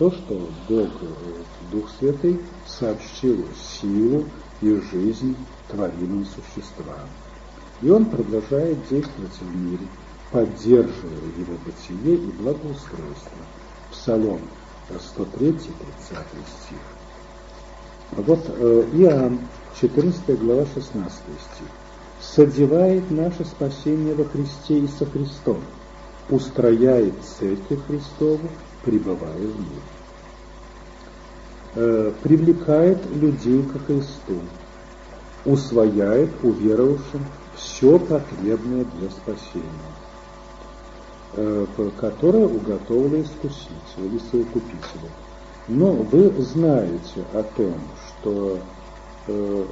то, что Бог, Дух Святый, сообщил силу и жизнь творимым существам. И он продолжает действовать в мире, поддерживая его бытие и благоустройство. Псалом 103, 30 стих. Вот э, Иоанн, 14 глава, 16 стих. «Содевает наше спасение во Христе и со Христом, устрояет Церковь Христову, пребывая в мире». Э, привлекает людей ко Христу, усвояет уверовавшим все потребное для спасения, э, которое уготовило искусителю или совокупителю. Но вы знаете о том, что э,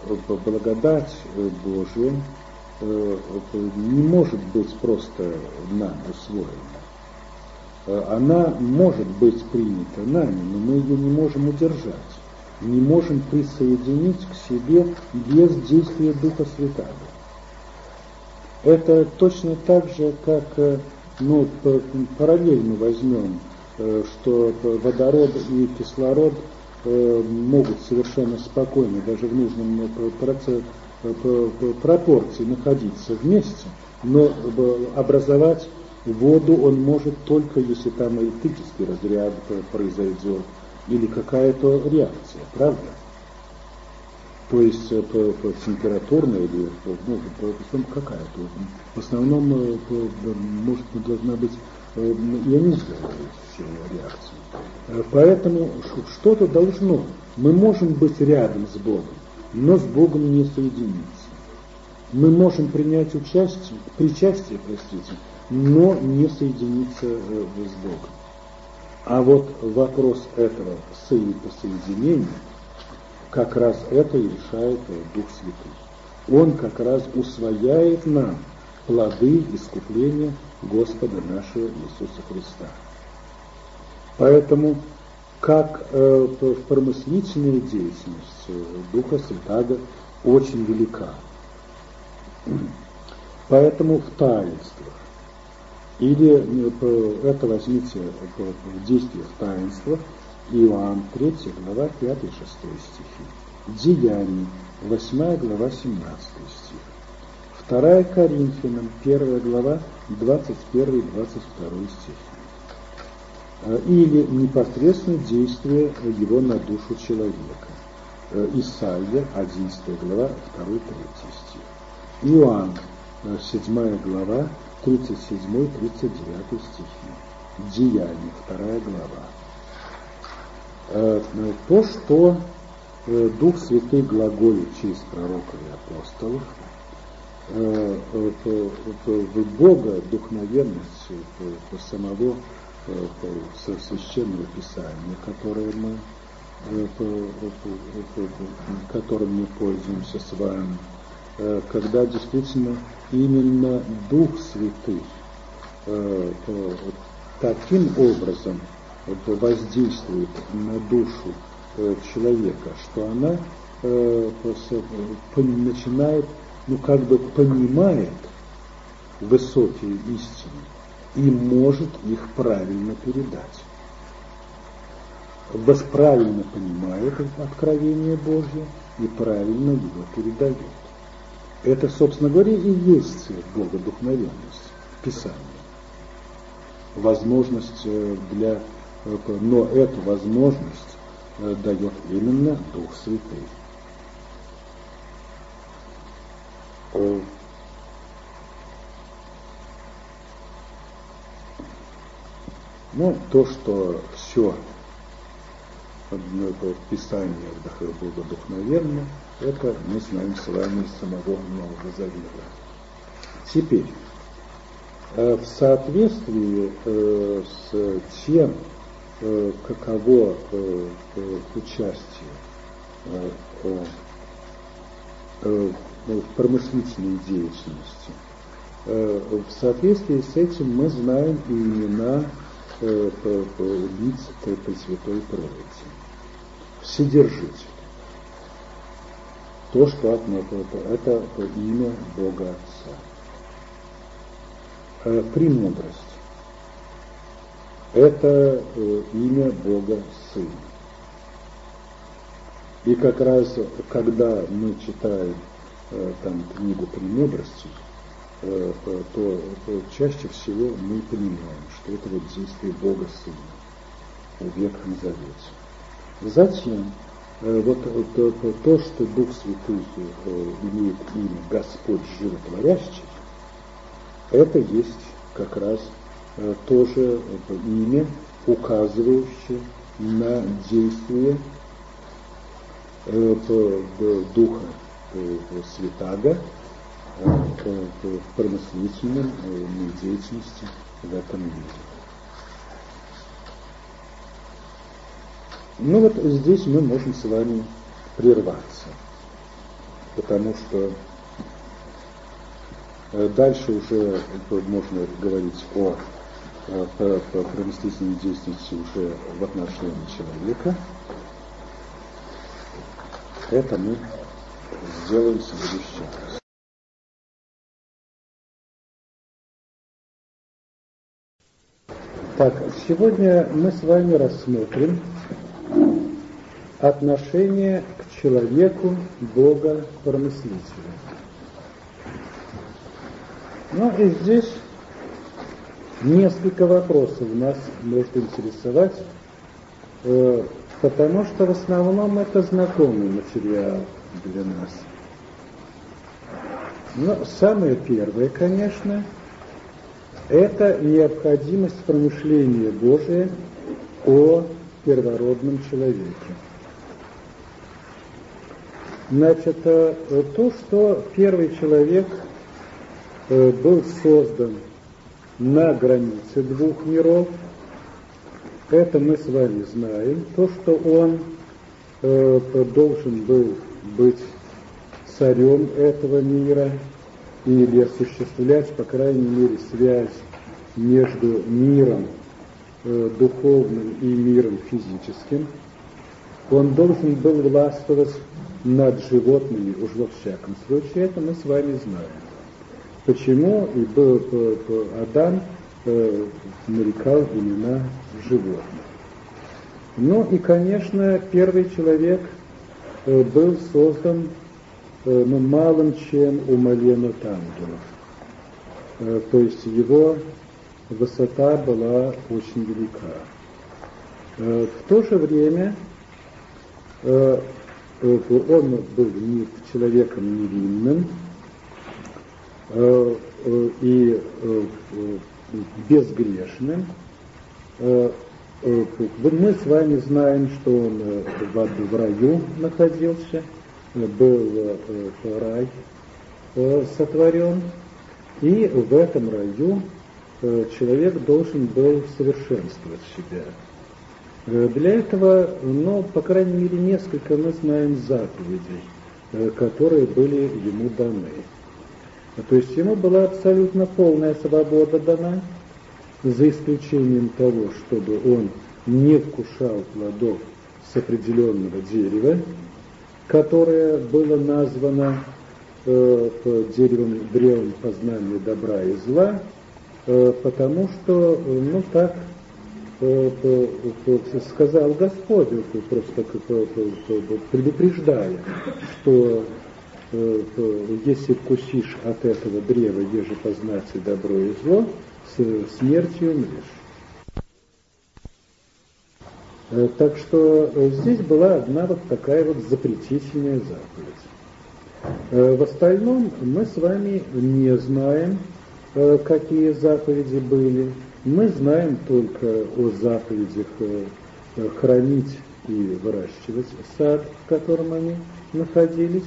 благодать Божия не может быть просто нам усвоена. Она может быть принята нами, но мы ее не можем удержать, не можем присоединить к себе без действия Духа Святого. Это точно так же, как э, ну, параллельно возьмем, э, что водород и кислород э, могут совершенно спокойно, даже в нужном пропорции находиться вместе, но образовать воду он может только если там электрический разряд произойдет или какая-то реакция, правда? то есть э, по, по или ну, по, какая-то. В основном э, может должна быть ионизированная реакция. Поэтому что-то должно. Мы можем быть рядом с Богом, но с Богом не соединиться. Мы можем принять участие, причастие, простите, но не соединиться э, с Богом. А вот вопрос этого соединения – как раз это и решает Дух Святый. Он как раз усвояет нам плоды искупления Господа нашего Иисуса Христа. Поэтому, как э, промыслительная деятельность э, Духа Святаго очень велика. Поэтому в таинствах, или э, это возьмите в действиях таинства, Иоанн 3 глава 5-6 стихи. Деяния 8 глава 17 стих. 2 Коринфянам 1 глава 21-22 стихи. А, или непосредственно действие его на душу человека. Э, Исаия 11 глава 2-3 стих. Иоанн 7 глава 37-39 стихи. Деяния 2 глава. Э, то, что э, Дух Святый глаголит через пророков и апостолов, э, Бога духновенность самого священного Писания, которое мы, которым мы пользуемся с вами, когда действительно именно Дух Святый таким образом воздействует на душу э, человека, что она э, начинает, ну как бы понимает высокие истины и может их правильно передать. Правильно понимает откровение Божье и правильно его передает. Это, собственно говоря, и есть цель Богодухновенность, Писание. Возможность э, для но эту возможность э, дает именно Дух Святый. Э, ну, то, что все было вдохновенно, это мы знаем с вами из самого Нового Завета. Теперь, э, в соответствии с тем, Э, каково э, э, участие ну, в промыслительной деятельности. В соответствии с этим мы знаем и имена лиц Пресвятой Троицы. Вседержитель. То, что от это имя Бога Отца. Премудрость это э, имя Бога Сына. И как раз, когда мы читаем э, там книгу «Премудрости», э, то, то чаще всего мы понимаем, что это вот действие Бога Сына в Ветхом Завете. Затем вот то, то, что Дух Святой имеет имя Господь Животворящий, это есть как раз тоже имя, указывающее на действие духа святаго в промыслительном деятельности в этом мире. Ну вот здесь мы можем с вами прерваться, потому что дальше уже можно говорить о, о промыслительной деятельности уже в отношении человека. Это мы сделаем в следующий раз. Так, сегодня мы с вами рассмотрим отношение к человеку Бога-промыслителя. Ну и здесь несколько вопросов нас может интересовать. Э, Потому что в основном это знакомый материал для нас. Но самое первое, конечно, это необходимость промышления Божия о первородном человеке. Значит, э, то, что первый человек э, был создан на границе двух миров – это мы с вами знаем. То, что он э, должен был быть царем этого мира или осуществлять, по крайней мере, связь между миром духовным и миром физическим. Он должен был властвовать над животными, уж во всяком случае, это мы с вами знаем. Почему и был Адам э, нарекал имена животных. Ну и, конечно, первый человек э, был создан э, ну, малым, чем у Малена ангелов. Э, то есть его высота была очень велика. Э, в то же время э, э он был не человеком невинным и безгрешным. Мы с вами знаем, что он в раю находился, был рай сотворен, и в этом раю человек должен был совершенствовать себя. Для этого, ну, по крайней мере, несколько мы знаем заповедей, которые были ему даны. То есть ему была абсолютно полная свобода дана, за исключением того, чтобы он не вкушал плодов с определенного дерева, которое было названо э, деревом древом познания добра и зла, э, потому что, ну так, э, сказал Господь, просто предупреждая, что Э, если вкусишь от этого древа, еже познать и добро и зло, с смертью умрешь. Э, так что э, здесь была одна вот такая вот запретительная заповедь. В остальном мы с вами не знаем, какие заповеди были. Мы знаем только о заповедях хранить и выращивать сад, в котором они находились.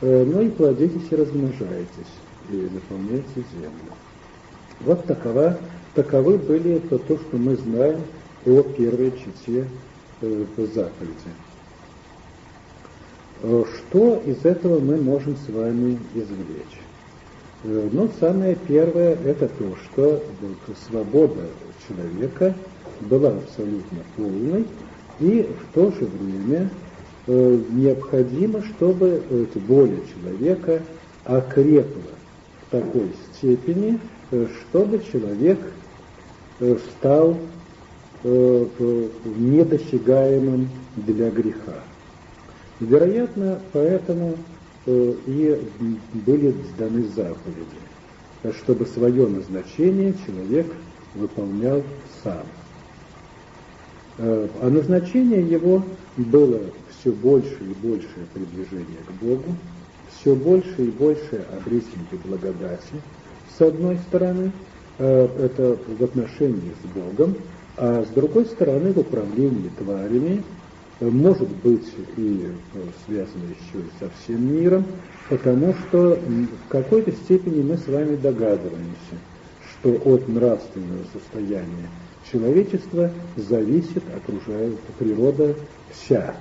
Э, ну и плодитесь и размножайтесь, и наполняйте землю. Вот такова, таковы были это то, что мы знаем о первой чите э, заповеди. Э, что из этого мы можем с вами извлечь? Э, ну, самое первое – это то, что свобода человека была абсолютно полной, и в то же время – Э, необходимо, чтобы эта воля человека окрепла в такой степени, э, чтобы человек э, стал недосягаемым для греха. Вероятно, поэтому и были сданы заповеди, чтобы свое назначение человек выполнял сам. А назначение его было все больше и большее приближение к Богу, все больше и больше обретение благодати, с одной стороны, э, это в отношении с Богом, а с другой стороны, в управлении тварями, э, может быть и э, связано еще и со всем миром, потому что в какой-то степени мы с вами догадываемся, что от нравственного состояния человечества зависит окружающая природа вся.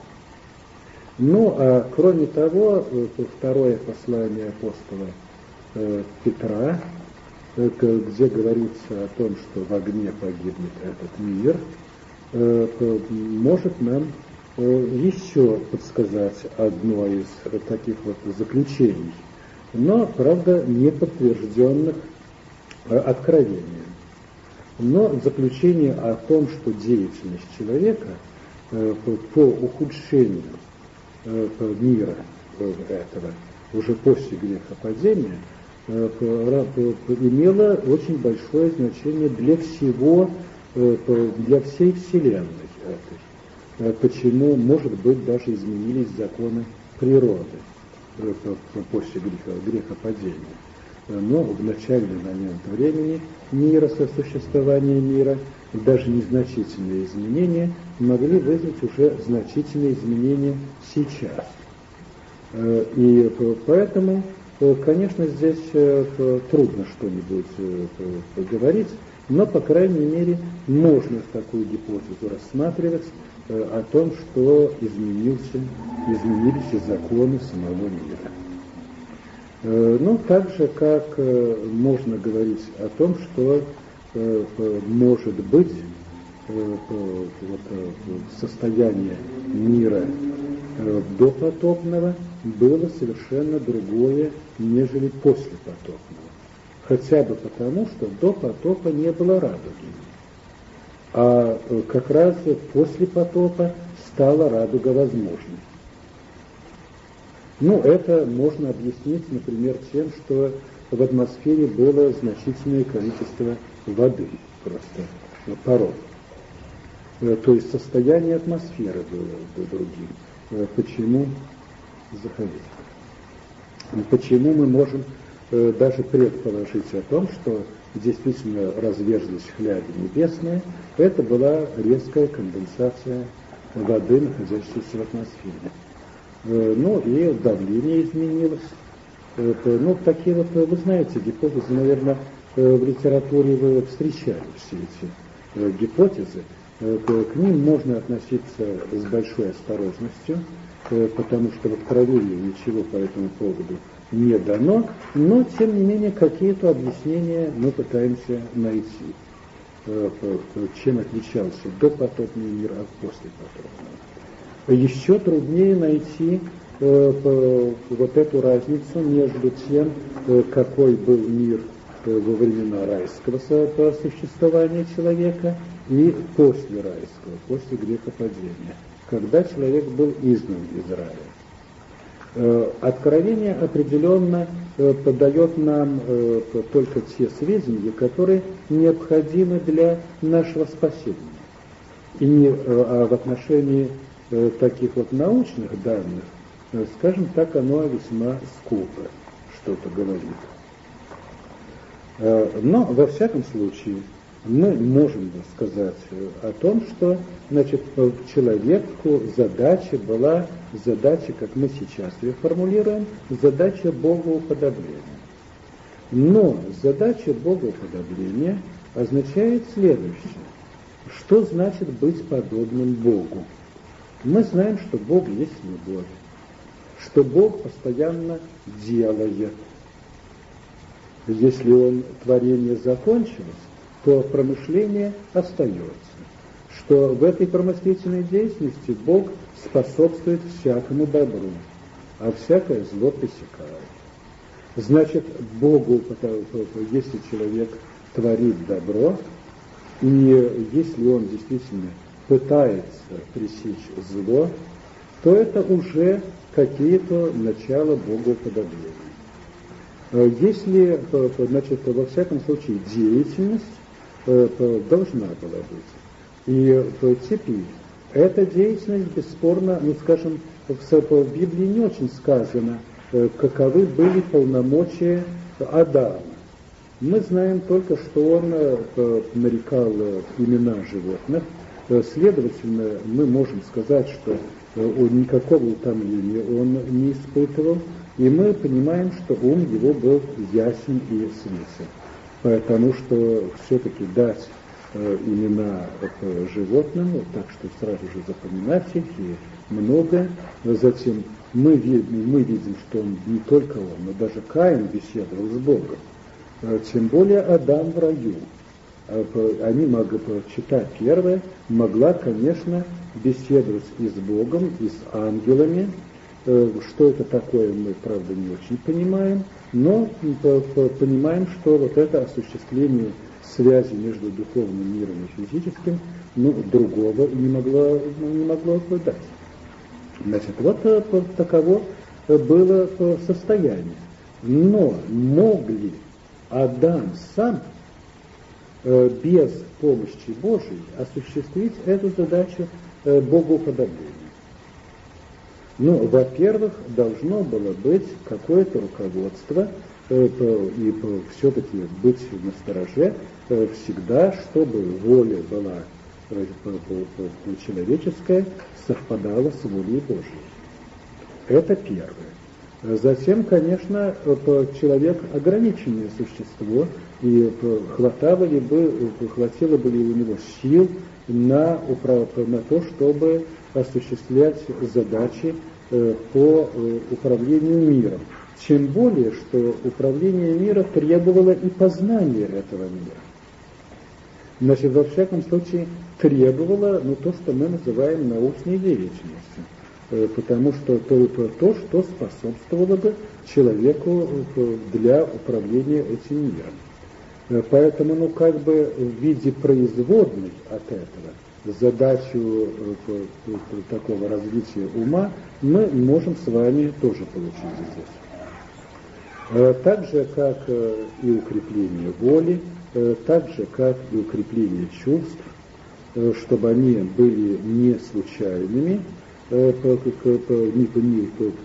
Ну, а кроме того, второе послание апостола Петра Э, где говорится о том, что в огне погибнет этот мир, э, может нам э, еще подсказать одно из таких вот заключений, но, правда, не подтвержденных откровением. Но заключение о том, что деятельность человека по ухудшению мира этого уже после грехопадения – Э, имело очень большое значение для всего, э, для всей Вселенной этой. Э, почему, может быть, даже изменились законы природы после греха, грехопадения. Но в начальный момент времени мира, сосуществования мира, даже незначительные изменения могли вызвать уже значительные изменения сейчас. И поэтому Конечно, здесь э, трудно что-нибудь э, говорить, но, по крайней мере, можно такую гипотезу рассматривать э, о том, что изменился, изменились законы самого мира. Ну, так же, как можно говорить о том, что может быть состояние мира допотопного было совершенно другое, нежели после потопного. Хотя бы потому, что до потопа не было радуги. А э, как раз после потопа стала радуга возможной. Ну, это можно объяснить, например, тем, что в атмосфере было значительное количество воды, просто пород. Э, то есть состояние атмосферы было другим. Э, почему? Заходите. Почему мы можем э, даже предположить о том, что действительно разверзлись хляби небесные, это была резкая конденсация воды, находящейся в атмосфере. Э, ну и давление изменилось. Ну, такие вот, вы знаете, гипотезы, наверное, э, в литературе вы встречали все эти гипотезы. К ним можно относиться с большой осторожностью, Э, потому что в откровении ничего по этому поводу не дано, но, тем не менее, какие-то объяснения мы пытаемся найти, э, чем отличался допотопный мир от послепотопного. Еще труднее найти э, вот эту разницу между тем, какой был мир во времена райского существования человека и после райского, после грехопадения когда человек был изгнан из рая. Э, откровение определенно э, подает нам э, только те сведения, которые необходимы для нашего спасения. И не, а в отношении таких вот научных данных, скажем так, оно весьма скупо что-то говорит. Но, во всяком случае, мы можем сказать о том, что значит, человеку задача была, задача, как мы сейчас ее формулируем, задача Богоуподобления. Но задача Богоуподобления означает следующее. Что значит быть подобным Богу? Мы знаем, что Бог есть любовь, что Бог постоянно делает. Если Он творение закончилось, то промышление остается, что в этой промыслительной деятельности Бог способствует всякому добру, а всякое зло пресекает. Значит, Богу, если человек творит добро, И если он действительно пытается пресечь зло, то это уже какие-то начала богоуподобления. Э, если, э, значит, во всяком случае, деятельность должна была быть. И теперь эта деятельность, бесспорно, ну, скажем, в Библии не очень сказано, каковы были полномочия Адама. Мы знаем только, что он нарекал имена животных, следовательно, мы можем сказать, что никакого утомления он не испытывал, и мы понимаем, что ум его был ясен и светлый. Потому что все-таки дать э, имена э, животным, так что сразу же запоминать их и много. Затем мы, мы видим, что он не только он, но даже Каин беседовал с Богом. Э, тем более Адам в раю. Они могли читать первое, могла, конечно, беседовать и с Богом, и с ангелами. Что это такое, мы, правда, не очень понимаем, но понимаем, что вот это осуществление связи между духовным миром и физическим, ну, другого не могло, не могло дать. Значит, вот э, таково было состояние. Но мог ли Адам сам э, без помощи Божией осуществить эту задачу Э, богоуподобления. Ну, во-первых, должно было быть какое-то руководство э, и все-таки быть на стороже э, всегда, чтобы воля была человеческая совпадала с волей Божьей. Это первое. Затем, конечно, человек ограниченное существо, и хватало ли бы, хватило бы ли у него сил на, на то, чтобы осуществлять задачи э, по э, управлению миром. Тем более, что управление мира требовало и познания этого мира. Значит, во всяком случае, требовало ну, то, что мы называем научной деятельностью. Э, потому что то, то, то, что способствовало бы человеку для управления этим миром. Поэтому, ну, как бы в виде производной от этого задачу э, такого развития ума мы можем с вами тоже получить здесь. Э, так же, как и укрепление воли, так же, как и укрепление чувств, чтобы они были не случайными,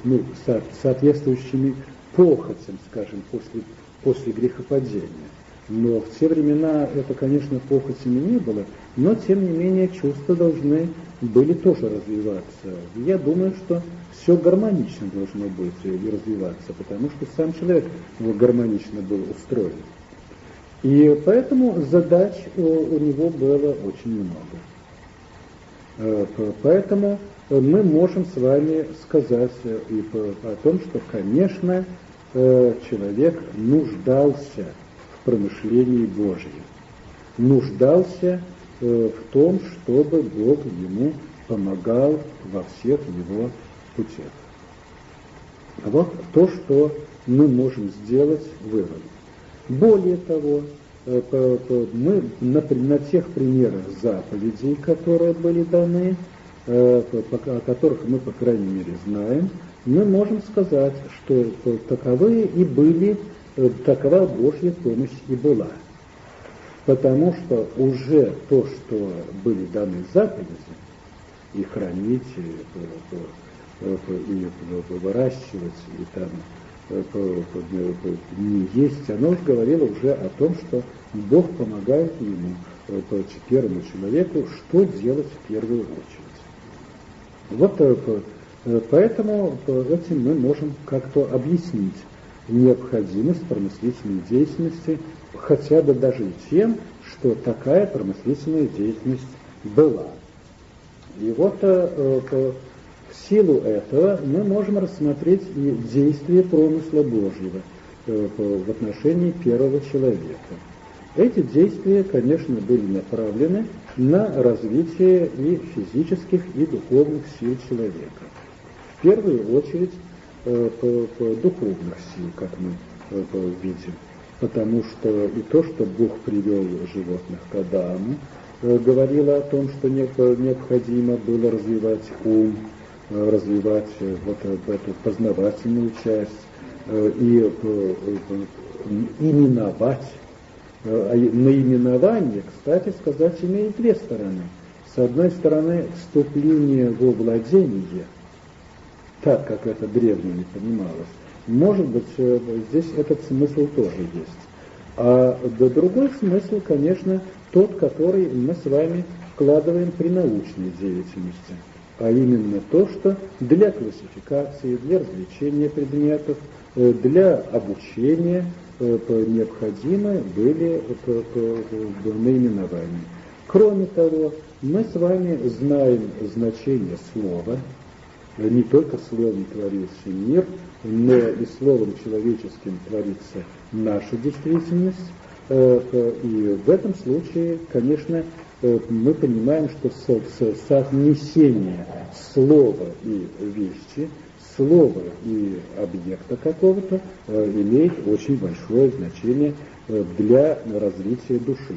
ну, соответствующими похотям, скажем, после, после грехопадения. Но в те времена это, конечно, похотями не было, но, тем не менее, чувства должны были тоже развиваться. Я думаю, что все гармонично должно быть и развиваться, потому что сам человек гармонично был устроен. И поэтому задач у, у него было очень много. Э, поэтому мы можем с вами сказать и о том, что, конечно, э, человек нуждался промышлении Божьем. Нуждался э, в том, чтобы Бог ему помогал во всех его путях. А вот то, что мы можем сделать вывод. Более того, э, мы на, на тех примерах заповедей, которые были даны, э, о которых мы, по крайней мере, знаем, мы можем сказать, что таковые и были такова Божья помощь и была. Потому что уже то, что были даны заповеди, и хранить, и, и выращивать, и там не есть, оно говорило уже о том, что Бог помогает ему, первому человеку, что делать в первую очередь. Вот поэтому этим мы можем как-то объяснить необходимость промыслительной деятельности, хотя бы даже и тем, что такая промыслительная деятельность была. И вот э, э, в силу этого мы можем рассмотреть и действие промысла Божьего э, в отношении первого человека. Эти действия, конечно, были направлены на развитие и физических, и духовных сил человека. В первую очередь Э, духовных сил, как мы э, видим. Потому что и то, что Бог привел животных к Адаму, говорило о том, что необходимо было развивать ум, развивать вот эту познавательную часть и именовать. А наименование, кстати сказать, имеет две стороны. С одной стороны, вступление во владение, так как это древними понималось, может быть, э, здесь этот смысл тоже есть. А да, другой смысл, конечно, тот, который мы с вами вкладываем при научной деятельности, а именно то, что для классификации, для развлечения предметов, э, для обучения э, необходимы были наименования. Кроме того, мы с вами знаем значение слова, не только словом творился мир, но и словом человеческим творится наша действительность. Э, и в этом случае, конечно, э, мы понимаем, что соотнесение слова и вещи, слова и объекта какого-то э, имеет очень большое значение для развития души.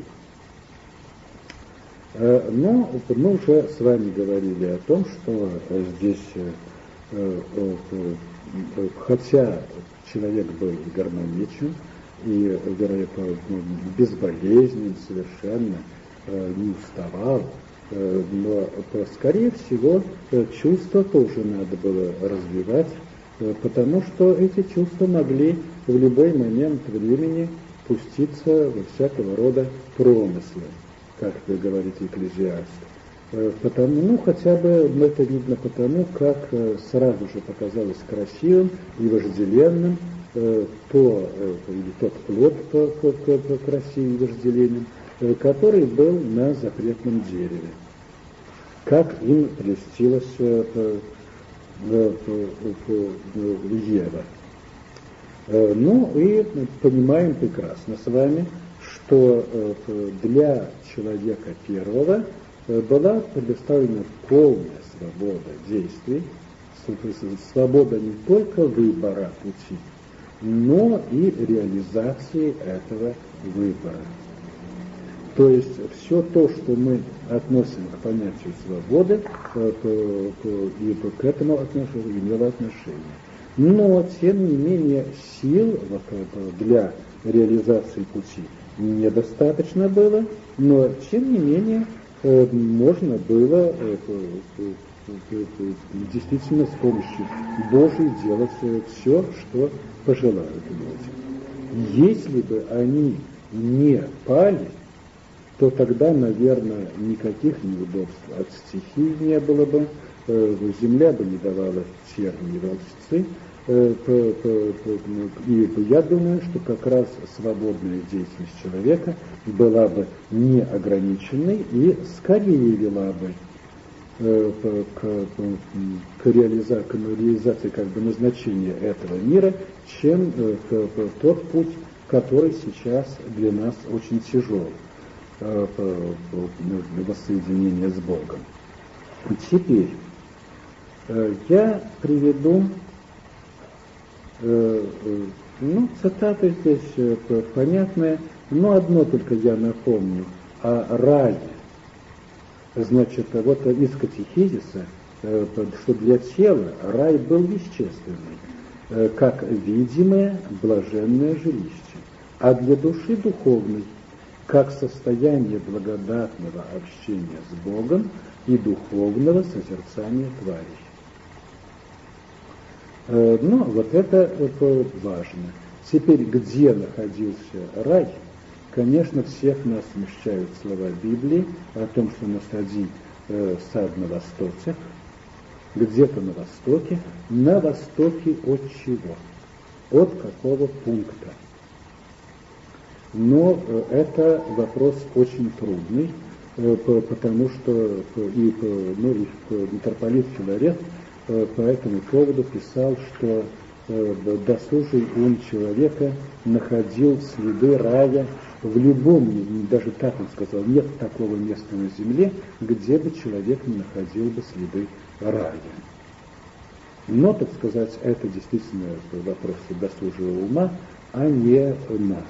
Но мы уже с вами говорили о том, что здесь хотя человек был гармоничен и, вероятно, безболезнен совершенно, э, не уставал, э, но, скорее всего, э, чувства тоже надо было развивать, потому что эти чувства могли в любой момент времени пуститься во всякого рода промыслы, как говорит экклезиаст. Э, потому, ну, хотя бы это видно потому, как э, сразу же показалось красивым и вожделенным э, то, или тот плод по, по, по, и вожделением, который был на запретном дереве. Как им прельстилась Ева. Ну и понимаем прекрасно с вами, что для человека первого была предоставлена полная свобода действий, свобода не только выбора пути, но и реализации этого выбора. То есть все то, что мы относим к понятию свободы, э, и к этому отношению имело отношение. Но, тем не менее, сил для реализации пути недостаточно было, но, тем не менее, Э, можно было э, действительно с помощью Божией делать э, все, что пожелают люди. Если бы они не пали, то тогда, наверное, никаких неудобств от стихии не было бы, земля бы не давала тернии Э, и я думаю, что как раз свободная деятельность человека была бы неограниченной и скорее вела бы э, к, к, реализации, к реализации как бы назначения этого мира, чем э, тот путь, который сейчас для нас очень тяжел воссоединение с Богом. Теперь я приведу ну, цитаты здесь э, понятные, но одно только я напомню о рае. Значит, вот из катехизиса, что для тела рай был вещественный, как видимое блаженное жилище, а для души духовный, как состояние благодатного общения с Богом и духовного созерцания тварей. Э, ну, вот это, важно. Теперь, где находился рай, конечно, всех нас смущают слова Библии о том, что насади э, сад на востоке, где-то на востоке. На востоке от чего? От какого пункта? Но э, это вопрос очень трудный, э, потому что и, ну, и митрополит Филарет по этому поводу писал, что э, досужий ум человека находил следы рая в любом, даже так он сказал, нет такого места на земле, где бы человек не находил бы следы рая. Но, так сказать, это действительно вопрос досужего ума, а не нас.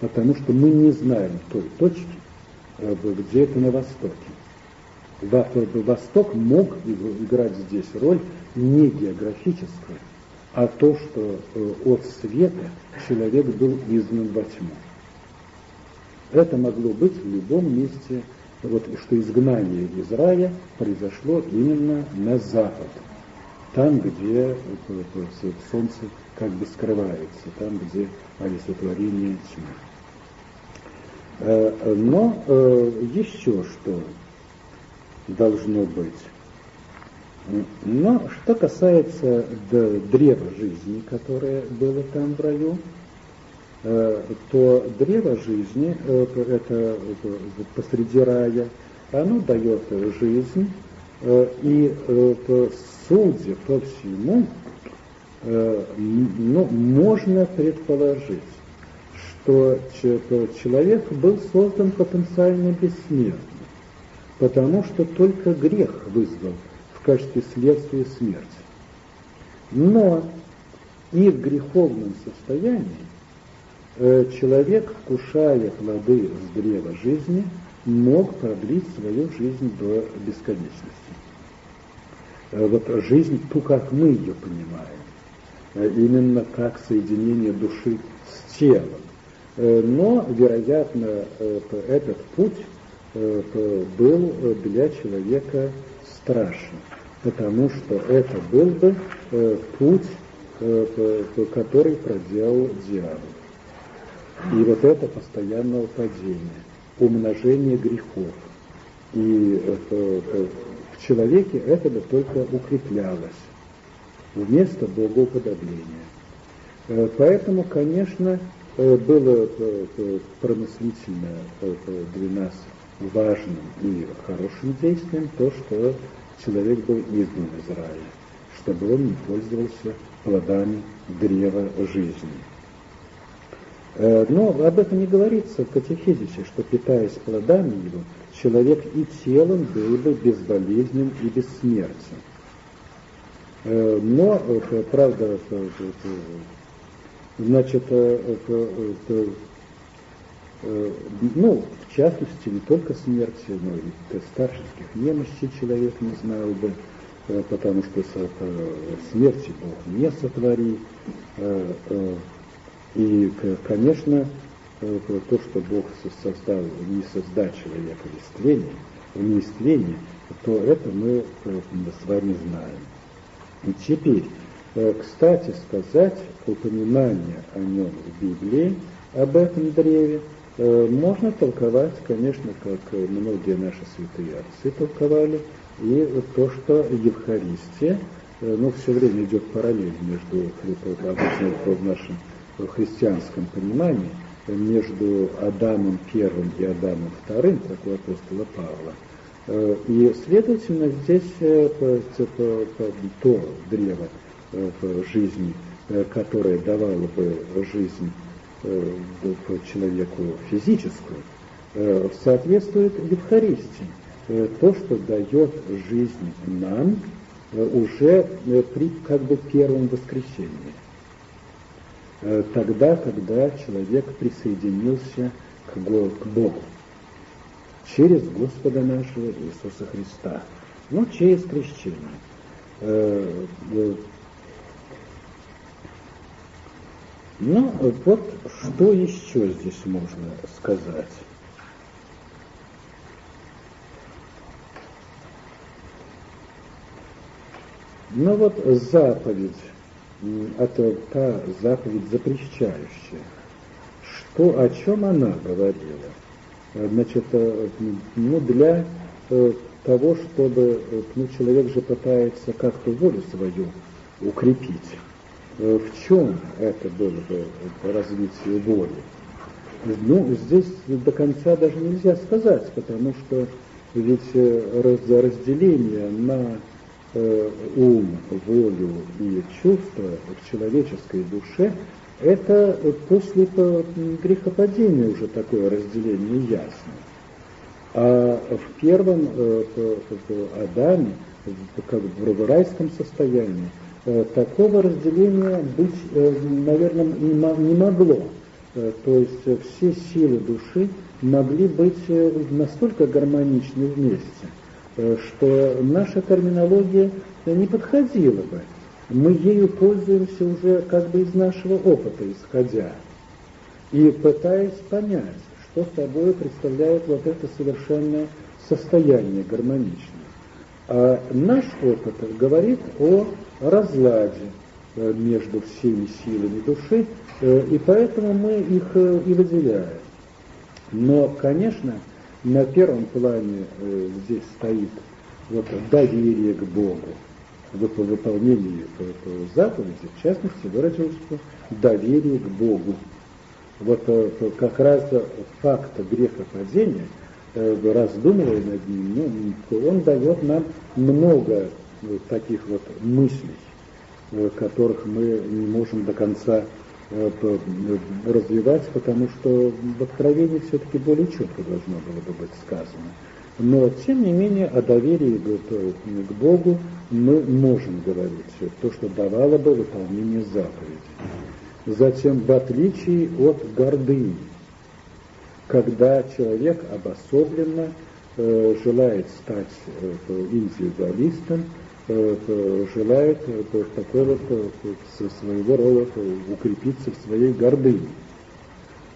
потому что мы не знаем той точки, где это на Востоке. Восток мог играть здесь роль не географическую, а то, что от света человек был изгнан во тьму. Это могло быть в любом месте, вот, что изгнание из рая произошло именно на запад, там, где солнце как бы скрывается, там, где олицетворение тьмы. Э, но э, еще что должно быть. Но что касается древа жизни, которое было там в раю, Э, то древо жизни, э, это посреди рая, оно дает жизнь, э, и судя по всему, ну, можно предположить, что человек был создан потенциально бессмертным, потому что только грех вызвал в качестве следствия смерти. Но и в греховном состоянии Э, человек, вкушая плоды с древа жизни, мог продлить свою жизнь до бесконечности. Э, вот жизнь, ту, как мы ее понимаем, э, именно как соединение души с телом. Но, вероятно, этот путь был для человека страшен, потому что это был бы путь, который проделал дьявол. И вот это постоянное падение, умножение грехов. И в человеке это бы только укреплялось вместо богоуподобления. Э, поэтому, конечно, э, было э, промыслительно для нас важным и хорошим действием то, что человек был изгнан из рая, чтобы он не пользовался плодами древа жизни. Э, но об этом не говорится в катехизисе, что питаясь плодами его, человек и телом был бы безболезнен и бессмертен. Но, правда, значит, ну, в частности, не только смерти, но и старческих немощей человек не знал бы, э, потому что смерти Бог не сотвори, и, конечно, э, то, что Бог создал не создать человека в истлении, в неистлении, то это мы э, с вами знаем. И теперь, э, кстати сказать, упоминание о нем в Библии, об этом древе, можно толковать, конечно, как многие наши святые отцы толковали, и то, что Евхаристия, ну, все время идет параллель между, обычно в нашем в христианском понимании между Адамом первым и Адамом вторым, как у апостола Павла. Э, и, следовательно, здесь э, то древо э, жизни, которое давало бы жизнь человеку физическую, соответствует Евхаристии. То, что дает жизнь нам уже при как бы первом воскресении. Э, тогда, когда человек присоединился к Богу через Господа нашего Иисуса Христа, но через крещение. Э, э, ну, вот что еще здесь можно сказать? Ну вот заповедь это та заповедь запрещающая. Что, о чем она говорила? Значит, э, ну, для э, того, чтобы э, ну, человек же пытается как-то волю свою укрепить. В чем это было бы развитие воли? Ну, здесь до конца даже нельзя сказать, потому что ведь разделение на Э, ум, волю и чувства в человеческой душе, это после грехопадения уже такое разделение ясно. А в первом э, Адаме, как в райском состоянии, э, такого разделения быть, наверное, не могло. то есть все силы души могли быть настолько гармоничны вместе, что наша терминология не подходила бы. Мы ею пользуемся уже как бы из нашего опыта исходя и пытаясь понять, что собой представляет вот это совершенное состояние гармоничное. А наш опыт говорит о разладе э, между всеми силами души, э, и поэтому мы их э, и выделяем. Но, конечно, на первом плане здесь стоит вот доверие к Богу, в выполнении заповеди, в частности, выразилось доверие к Богу вот как раз факт грехопадения, раздумывая над ним, ну, он дает нам много э, таких вот мыслей, которых мы не можем до конца развивать, потому что в Откровении все-таки более четко должно было бы быть сказано. Но, тем не менее, о доверии к Богу мы можем говорить, то, что давало бы выполнение заповедей затем в отличие от гордыни, когда человек обособленно э, желает стать э, индивидуалистом, э, желает э, такой вот э, своего рода укрепиться в своей гордыне.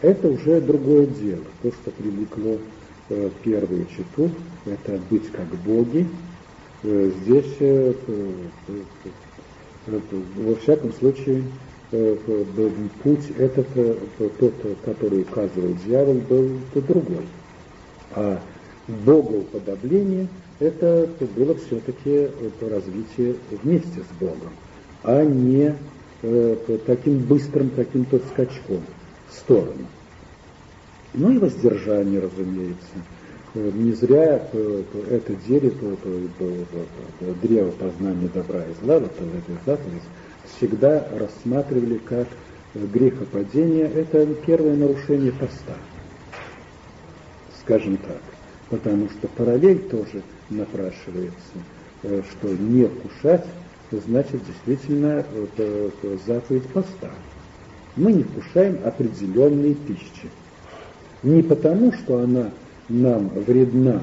Это уже другое дело. То, что привлекло э, первую читу, это быть как боги. Э, здесь, э, э, во всяком случае, Э, путь этот, э, тот, который указывал дьявол, был другой. А богоуподобление это было все-таки развитие вместе с Богом, а не э, таким быстрым каким-то скачком в сторону. Ну и воздержание, разумеется. Не зря это дерево, древо познания добра и зла, вот эта заповедь, всегда рассматривали как грехопадение, это первое нарушение поста, скажем так. Потому что параллель тоже напрашивается, э, что не вкушать, значит действительно это заповедь поста. Мы не вкушаем определенные пищи. Не потому, что она нам вредна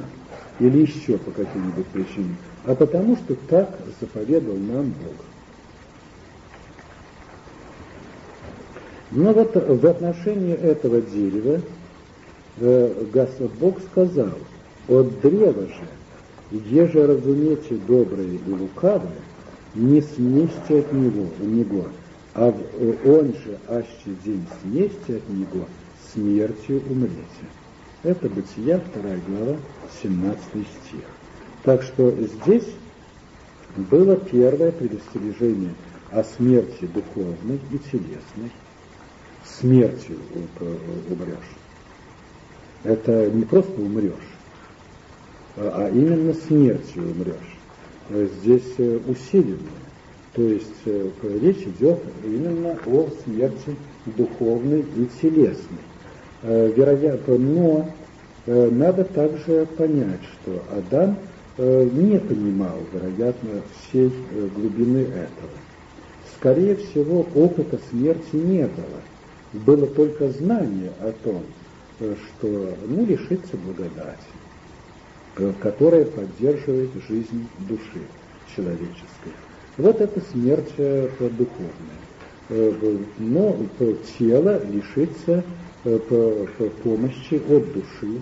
или еще по каким-нибудь причинам, а потому, что так заповедал нам Бог. Но вот в отношении этого дерева э, Бог сказал, от древа же, еже разумете доброе и лукавое, не смейте от него, у него, а он же, аще день смейте от него, смертью умрете. Это Бытия, 2 глава, 17 стих. Так что здесь было первое предостережение о смерти духовной и телесной, смертью умрешь. Это не просто умрешь, а, а именно смертью умрешь. Здесь э, усиленно. То есть э, речь идет именно о смерти духовной и телесной. Э, вероятно, но надо также понять, что Адам не понимал, вероятно, всей глубины этого. Скорее всего, опыта смерти не было было только знание о том, э, что ну, лишиться благодати, э, которая поддерживает жизнь души человеческой. Вот это смерть э, духовная. Но тело лишится помощи от души,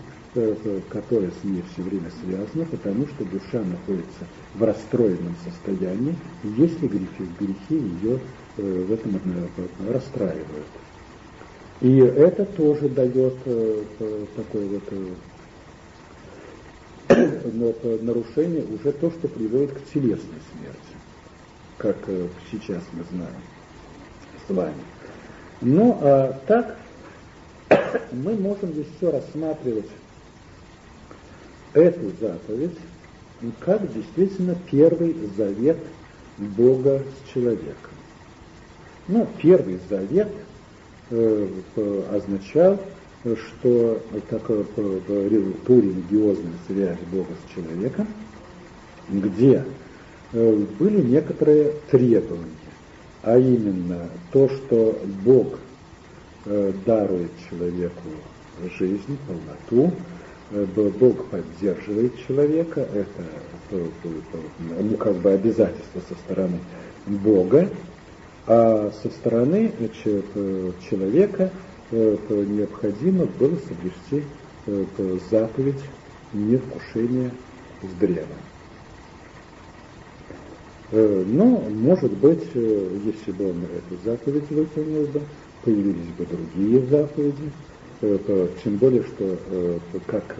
которая с ней все время связана, потому что душа находится в расстроенном состоянии, если грехи, грехи ее в этом расстраивают. И это тоже дает э, э, такое вот э, нарушение уже то, что приводит к телесной смерти, как сейчас мы знаем с вами. Ну, а так мы можем все рассматривать эту заповедь как действительно первый завет Бога с человеком. Ну, первый завет – Э, означал, что такая ту религиозную связь Бога с человеком, где э, были некоторые требования, а именно то, что Бог дарует человеку жизнь, полноту, Бог поддерживает человека, это ну, как бы обязательство со стороны Бога, а со стороны человека необходимо было соблюсти заповедь невкушения с древом. Но, может быть, если бы он эту заповедь выполнил бы, появились бы другие заповеди, тем более, что как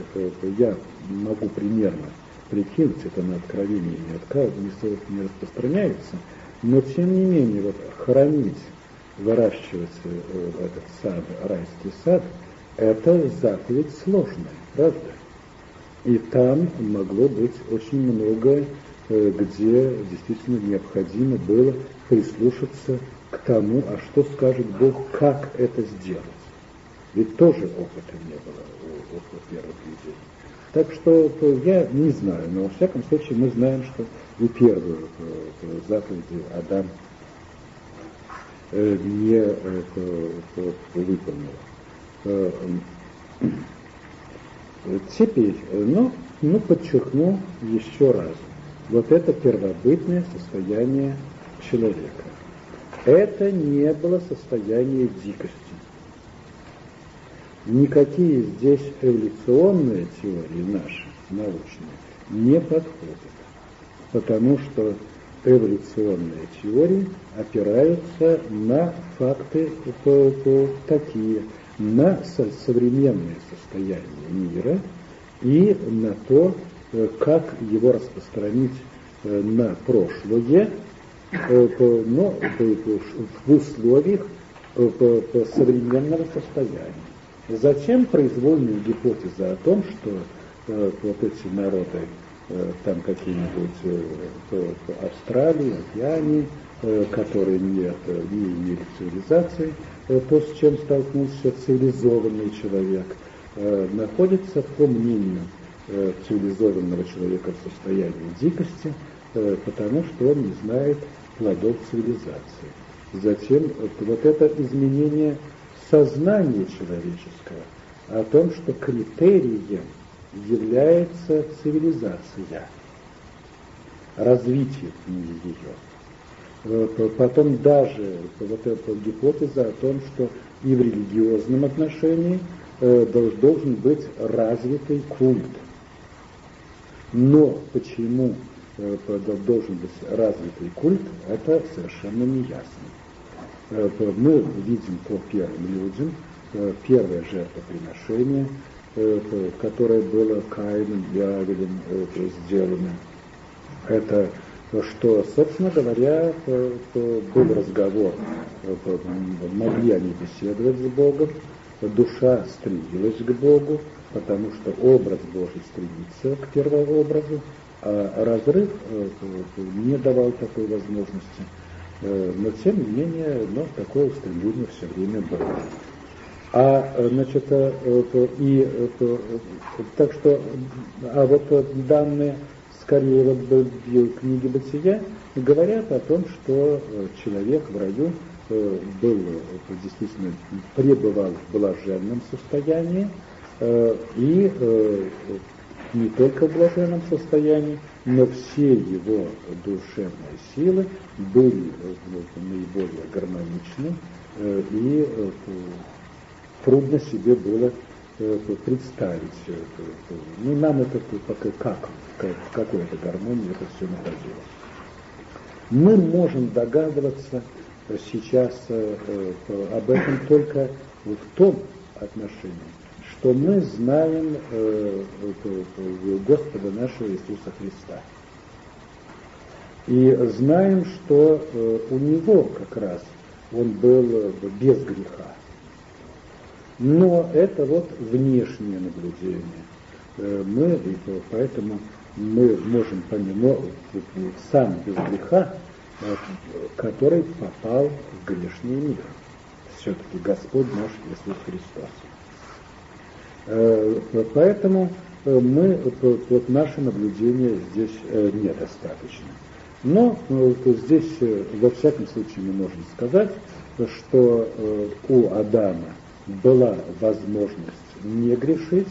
я могу примерно прикинуть, это на откровение не, не распространяется, но тем не менее, вот хранить, выращивать этот сад, райский сад, это заповедь сложная, правда? И там могло быть очень много, где действительно необходимо было прислушаться к тому, а что скажет Бог, как это сделать. Ведь тоже опыта не было у, у первых людей. Так что я не знаю, но во всяком случае мы знаем, что и первую заповеди Адам э, не выполнил. Теперь, ну, ну, подчеркну еще раз. Вот это первобытное состояние человека. Это не было состояние дикости. Никакие здесь эволюционные теории наши, научные, не подходят, потому что эволюционные теории опираются на факты такие, на современное состояние мира и на то, э, как его распространить э, на прошлое, э, но в условиях современного состояния. Зачем произвольная гипотеза о том, что вот эти народы, там какие-нибудь Австралии, Океании, которые нет, не имели цивилизации, то, с чем столкнулся цивилизованный человек, находится, по мнению цивилизованного человека в состоянии дикости, потому что он не знает плодов цивилизации. Затем вот это изменение сознания человеческого о том, что критерием является цивилизация, развитие ее. Э, потом даже вот эта гипотеза о том, что и в религиозном отношении э, должен быть развитый культ. Но почему э, должен быть развитый культ, это совершенно не ясно. Мы видим по первым людям, первое жертвоприношение, которое было Каином и Авелем сделано. Это что, собственно говоря, был разговор, могли они беседовать с Богом, душа стремилась к Богу, потому что образ Божий стремится к первообразу, а разрыв э, не давал такой возможности. Э, но тем не менее, но такое стремление все время было. А значит, э, и так что, а вот данные скорее вот в книге Бытия говорят о том, что э, человек в раю э, был, э, действительно пребывал в блаженном состоянии, и не только в блаженном состоянии, но все его душевные силы были наиболее гармоничны, и трудно себе было представить. Ну, нам это пока как в какой-то гармонии это все находилось. Мы можем догадываться сейчас э, э, об этом только в том отношении, что мы знаем э, Господа нашего Иисуса Христа. И знаем, что у Него как раз Он был без греха. Но это вот внешнее наблюдение. Мы, поэтому мы можем понять, но сам без греха, э, который попал в грешный мир. Все-таки Господь наш Иисус Христос. Э, поэтому э, мы, вот наше наблюдение здесь недостаточно. Но здесь, во всяком случае, мы можем сказать, что у Адама была возможность не грешить,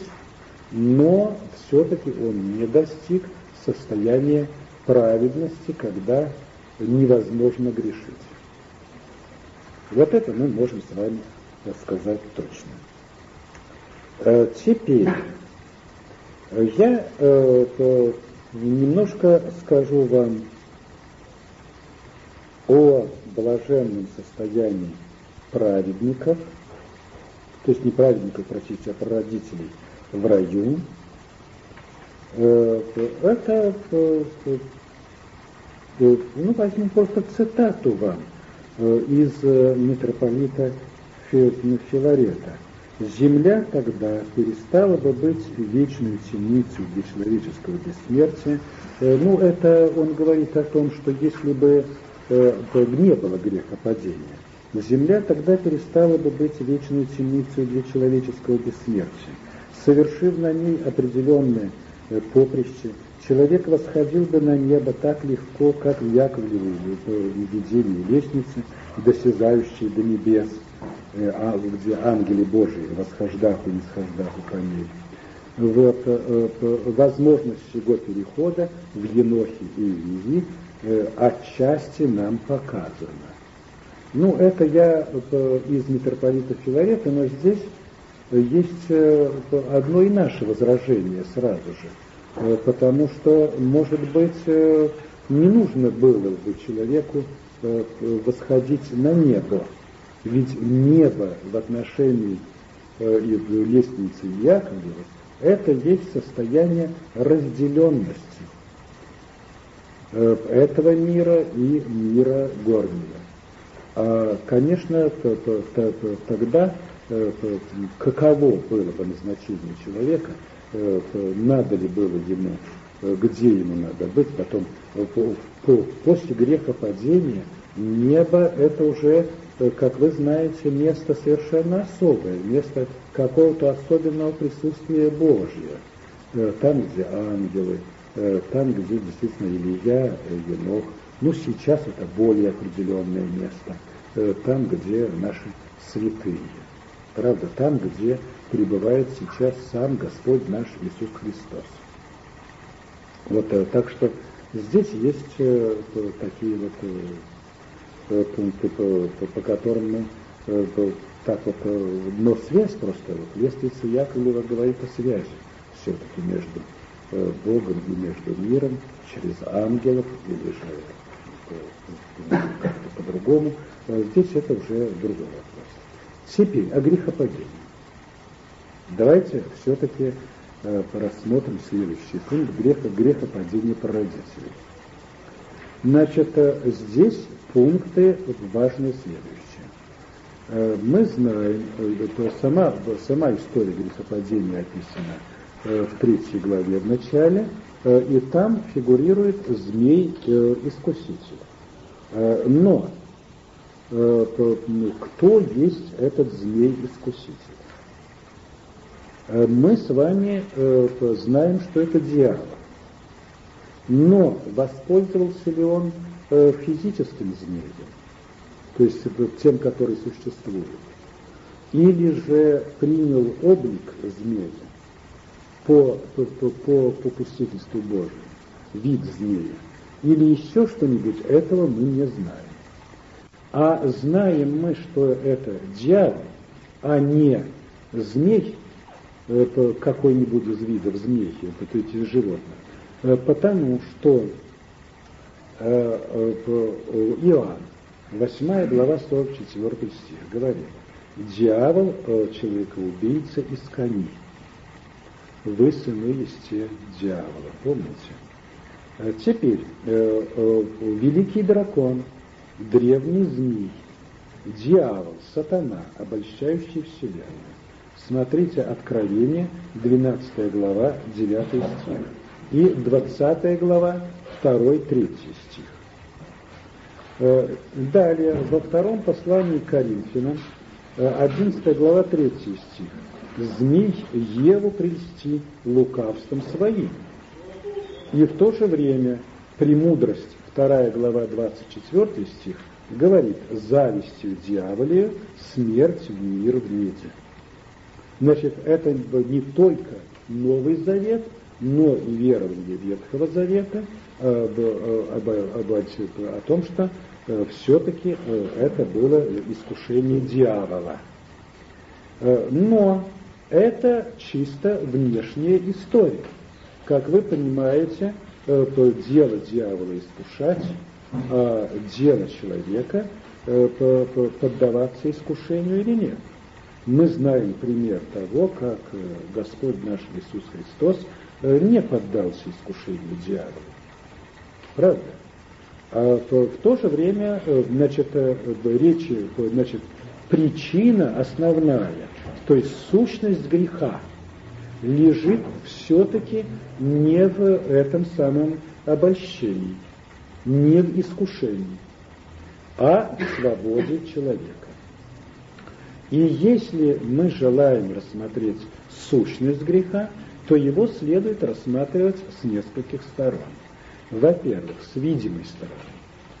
но все-таки он не достиг состояния праведности, когда невозможно грешить. Вот это мы можем с вами сказать точно. Э, теперь я э, немножко скажу вам о блаженном состоянии праведников, то есть не праведников, простите, а прародителей в раю. Э, это, ну, возьмем просто цитату вам из митрополита Филарета – Земля тогда перестала бы быть вечной темницей для человеческого бессмертия. Э, ну, это он говорит о том, что если бы э, не было грехопадения, Земля тогда перестала бы быть вечной темницей для человеческого бессмертия. Совершив на ней определенное э, поприще, человек восходил бы на небо так легко, как в Яковлевой видении лестницы, досязающей до небес – Э, а, где ангели Божии восхождах и нисхождах ней. Вот, э, возможность его перехода в Енохе и э, отчасти нам показана. Ну, это я из митрополита Филарета, но здесь есть одно и наше возражение сразу же, потому что, может быть, не нужно было бы человеку восходить на небо, ведь небо в отношении э, лестницы Яковлева – это есть состояние разделенности э, этого мира и мира горнего. А, конечно, тогда э, каково было бы назначение человека, э, надо ли было ему, где ему надо быть, потом после греха падения небо это уже Э, как вы знаете, место совершенно особое, место какого-то особенного присутствия Божьего. Э, там, где ангелы, э, там, где действительно Илья, Енох. Ну, сейчас это более определенное место. Там, где наши святые. Правда, там, где пребывает сейчас сам Господь наш Иисус Христос. Вот так что здесь есть такие вот пункты, по, по, которым мы э, так вот, э, но связь просто, вот, лестница Яковлева говорит о связи все-таки между э, Богом и между миром, через ангелов или же как-то по-другому. Здесь это уже другой вопрос. Теперь о грехопадении. Давайте все-таки рассмотрим следующий пункт греха, грехопадения прародителей. Значит, здесь пункты важные следующие. Э, мы знаем, что э, сама, сама история грехопадения описана э, в третьей главе в начале, и там фигурирует змей-искуситель. Но кто есть этот змей-искуситель? Мы с вами знаем, что это дьявол. Но воспользовался ли он Э, физическим змеем, то есть тем, который существует, или же принял облик змея по, по, по, по попустительству Божию, вид змея, или еще что-нибудь, этого мы не знаем. А знаем мы, что это дьявол, а не змей, какой-нибудь из видов змей, это эти животных, э, потому что Э, э, Иоанн, 8 глава, 44 стих, говорит, дьявол, человека-убийца из коней. Вы сыны есте дьявола, помните? Теперь, великий дракон, древний змей, дьявол, сатана, обольщающий вселенную. Смотрите Откровение, 12 глава, 9 стих. И 20 глава, второй, третий стих. Э, далее, во втором послании Коринфянам, 11 э, глава, 3 стих. «Змей Еву прельсти лукавством своим». И в то же время премудрость, 2 глава, 24 стих, говорит, завистью дьяволе смерть в мир меди. Значит, это не только Новый Завет, но и верование Ветхого Завета об, об, об, о том, что э, все-таки э, это было искушение дьявола. Э, но это чисто внешняя история. Как вы понимаете, дело дьявола искушать, а дело человека поддаваться искушению или нет. Мы знаем пример того, как Господь наш Иисус Христос не поддался искушению дьявола. Правда? А в то же время, э, значит, э, речи, значит, причина основная, то есть сущность греха, лежит все-таки не в этом самом обольщении, не в искушении, а в свободе человека. И если мы желаем рассмотреть сущность греха, то его следует рассматривать с нескольких сторон. Во-первых, с видимой стороны.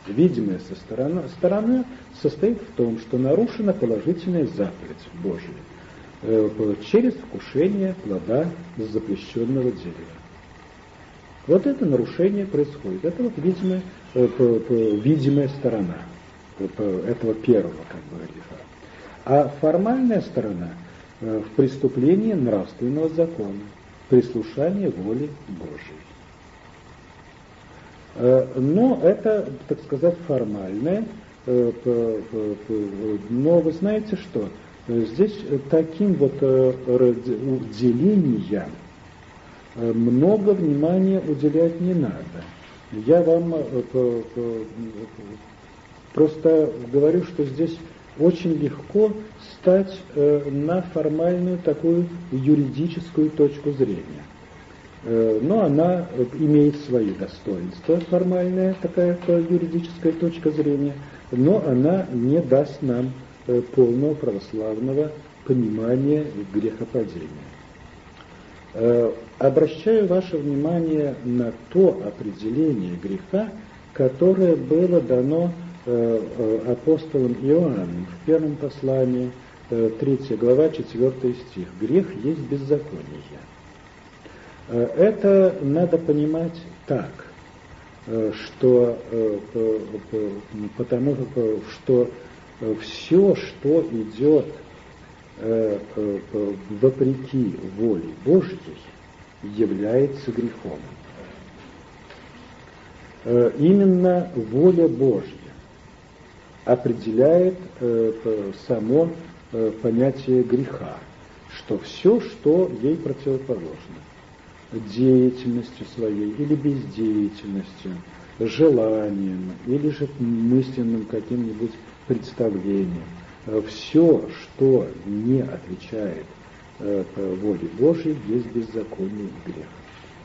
Видимая со стороны, сторона состоит в том, что нарушена положительная заповедь Божия через вкушение плода запрещенного дерева. Вот это нарушение происходит. Это вот видимая, э, видимая сторона этого первого как бы, греха. А формальная сторона э, в преступлении нравственного закона, прислушание воли Божией. Э, но это, так сказать, формальное. Э, но вы знаете что? Здесь таким вот э, делением много внимания уделять не надо. Я вам просто говорю, что здесь очень легко стать на формальную такую юридическую точку зрения. Э, но она имеет свои достоинства, формальная такая юридическая точка зрения, но она не даст нам э, полного православного понимания грехопадения. Э, обращаю ваше внимание на то определение греха, которое было дано апостолом Иоанном в первом послании, 3 глава, 4 стих. Грех есть беззаконие. Э, это надо понимать так, э, что э, потому что все, что идет вопреки воле Божьей, является грехом. Именно воля Божья определяет само понятие греха, что все, что ей противоположно деятельностью своей или бездеятельностью, желанием или же мысленным каким-нибудь представлением. Все, что не отвечает э, воле Божьей, есть беззаконие и грех.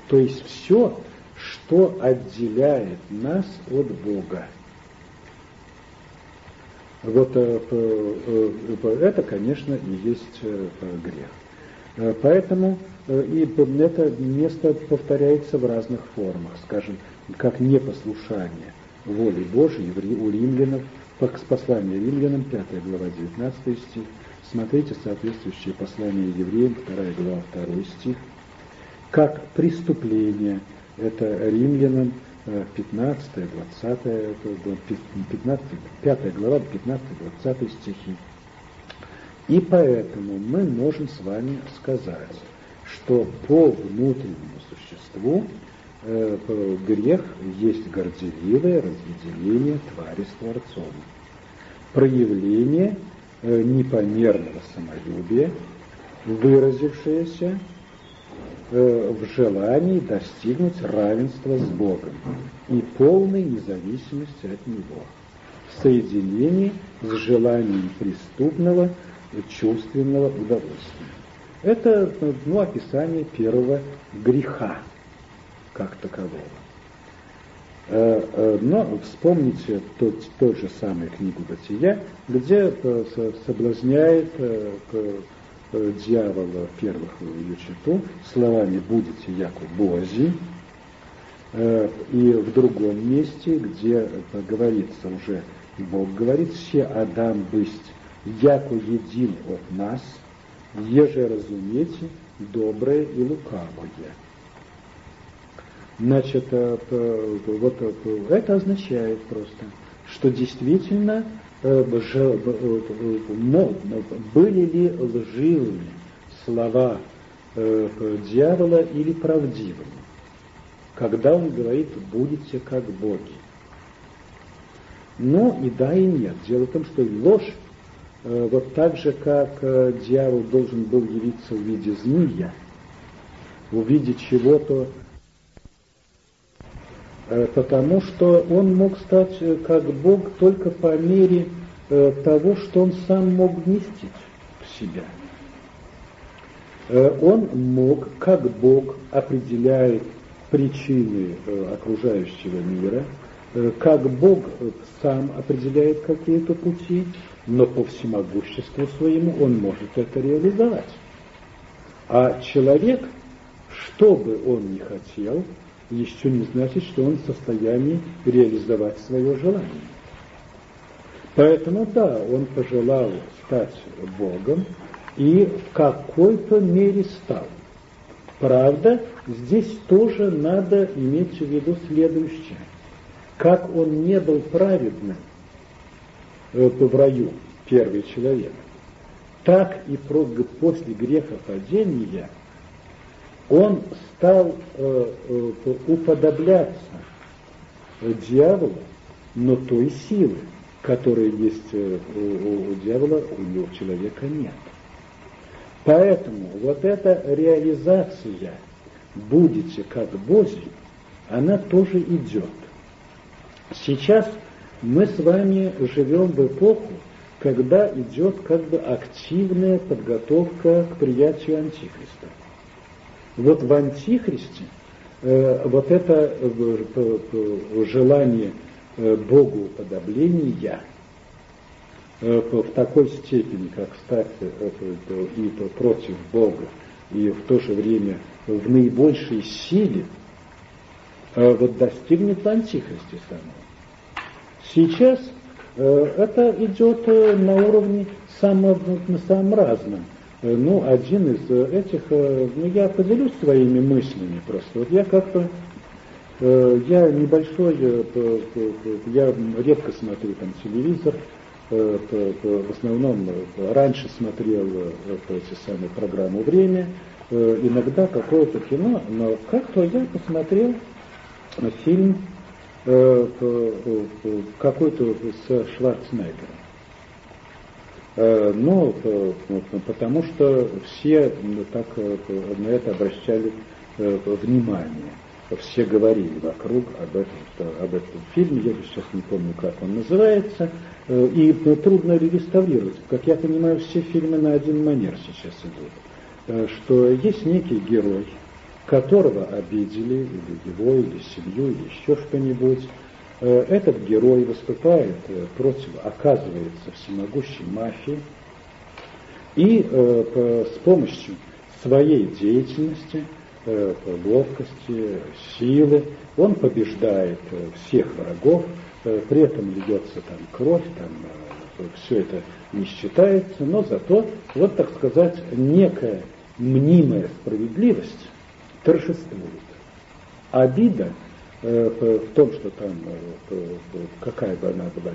То есть все, что отделяет нас от Бога. Вот э, э, это, конечно, и есть грех. Поэтому Э, и это место повторяется в разных формах, скажем, как непослушание воли Божьей у римлянов, с послания римлянам, 5 глава, 19 стих, смотрите соответствующее послание евреям, 2 глава, 2 стих, как преступление, это римлянам, 15, 20, 15, 5 глава, 15-20 стихи. И поэтому мы можем с вами сказать, что по внутреннему существу грех есть горделивое разделение твари с Творцом, проявление э, непомерного самолюбия, выразившееся э, в желании достигнуть равенства с Богом и полной независимости от Него, в соединении с желанием преступного чувственного удовольствия. Это ну, описание первого греха как такового. Э, э, но вспомните тот, тот же самый книгу Бытия, где э, соблазняет дьявола первых ее читу словами «будете яко Бози», и в другом месте, где говорится уже Бог говорит, все Адам бысть, яко един от нас, еже разумете доброе и лукавое. Значит, э, вот это означает просто, что действительно были ли лживыми слова дьявола или правдивыми, когда он говорит «будете как боги». Но и да, и нет. Дело в том, что ложь, э, вот так же, как э, дьявол должен был явиться в виде змея, в виде чего-то, э, потому что он мог стать как Бог только по мере того, что он сам мог вместить в себя. Он мог, как Бог, определяет причины окружающего мира – Э, как Бог э, сам определяет какие-то пути, но по всемогуществу своему он может это реализовать. А человек, что бы он ни хотел, еще не значит, что он в состоянии реализовать свое желание. Поэтому да, он пожелал стать Богом и в какой-то мере стал. Правда, здесь тоже надо иметь в виду следующее – как он не был праведным в раю, первый человек, так и после греха падения он стал э, э, уподобляться дьяволу, но той силы, которая есть э, у, дьявола, у него человека нет. Поэтому вот эта реализация «будете как Бози», она тоже идет. Сейчас мы с вами живем в эпоху, когда идет как бы активная подготовка к приятию Антихриста. Вот в Антихристе э, вот это э, желание э, Богу уподобления э, в такой степени, как стать и против Бога, и в то же время в наибольшей силе, вот достигнет в Антихристе самого. Сейчас это идет на уровне самом, самом разном. Э, ну, один из этих, ну, я поделюсь своими мыслями просто. Вот я как-то, я небольшой, я редко смотрю там телевизор, в основном раньше смотрел эти самые программы «Время», иногда какое-то кино, но как-то я посмотрел фильм Э, какой-то с Шварценеггером. Э, ну, потому что все так э, на это обращали внимание. Все говорили вокруг об этом, об этом фильме, я сейчас не помню, как он называется, и трудно реставрировать. Как я понимаю, все фильмы на один манер сейчас идут. Что есть некий герой, которого обидели, или его, или семью, или еще что-нибудь. Э, этот герой выступает э, против, оказывается, всемогущей мафии, и э, с помощью своей деятельности, ловкости, силы, он побеждает всех врагов, при этом льется там кровь, там все это не считается, но зато, вот так сказать, некая мнимая справедливость торжествует. Обида в том, что там, э, какая бы она была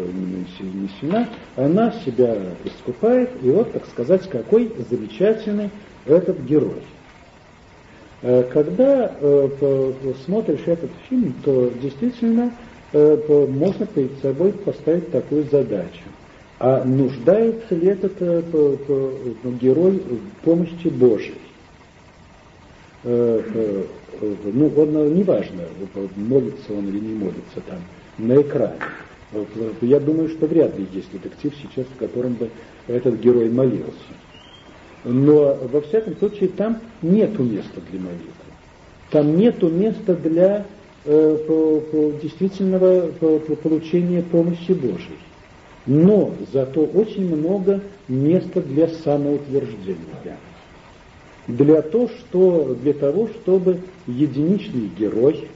несена, она себя искупает, и вот, так сказать, какой замечательный этот герой. Э, когда смотришь этот фильм, то действительно можно перед собой поставить такую задачу. А нуждается ли этот герой в помощи Божией? Ну, он, неважно, молится он или не молится там, на экране. Я думаю, что вряд ли есть детектив сейчас, в котором бы этот герой молился. Но, во всяком случае, там нету места для молитвы. Там нету места для э, по, по действительного по, по получения помощи Божией. Но зато очень много места для самоутверждения для, то, что, для того, чтобы единичный герой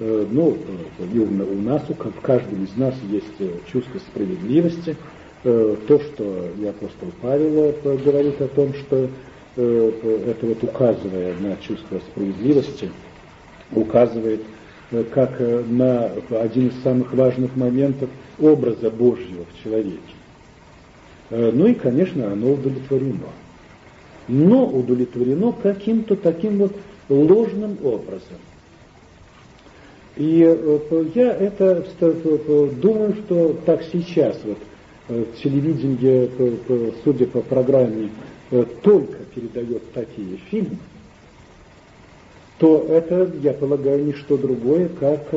ну, и у нас, у каждого из нас есть чувство справедливости. То, что и апостол Павел говорит о том, что это вот указывая на чувство справедливости, указывает как на один из самых важных моментов образа Божьего в человеке. Ну и, конечно, оно удовлетворено. Но удовлетворено каким-то таким вот ложным образом. И я это думаю, что так сейчас вот телевидение, судя по программе, только передает такие фильмы, то это, я полагаю, не что другое, как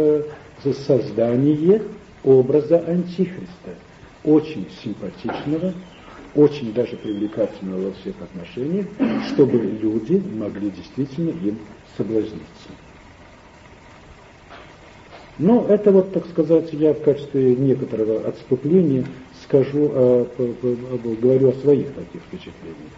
создание образа Антихриста, очень симпатичного, очень даже привлекательного во всех отношениях, чтобы люди могли действительно им соблазниться. Но это вот, так сказать, я в качестве некоторого отступления скажу, говорю о своих таких впечатлениях.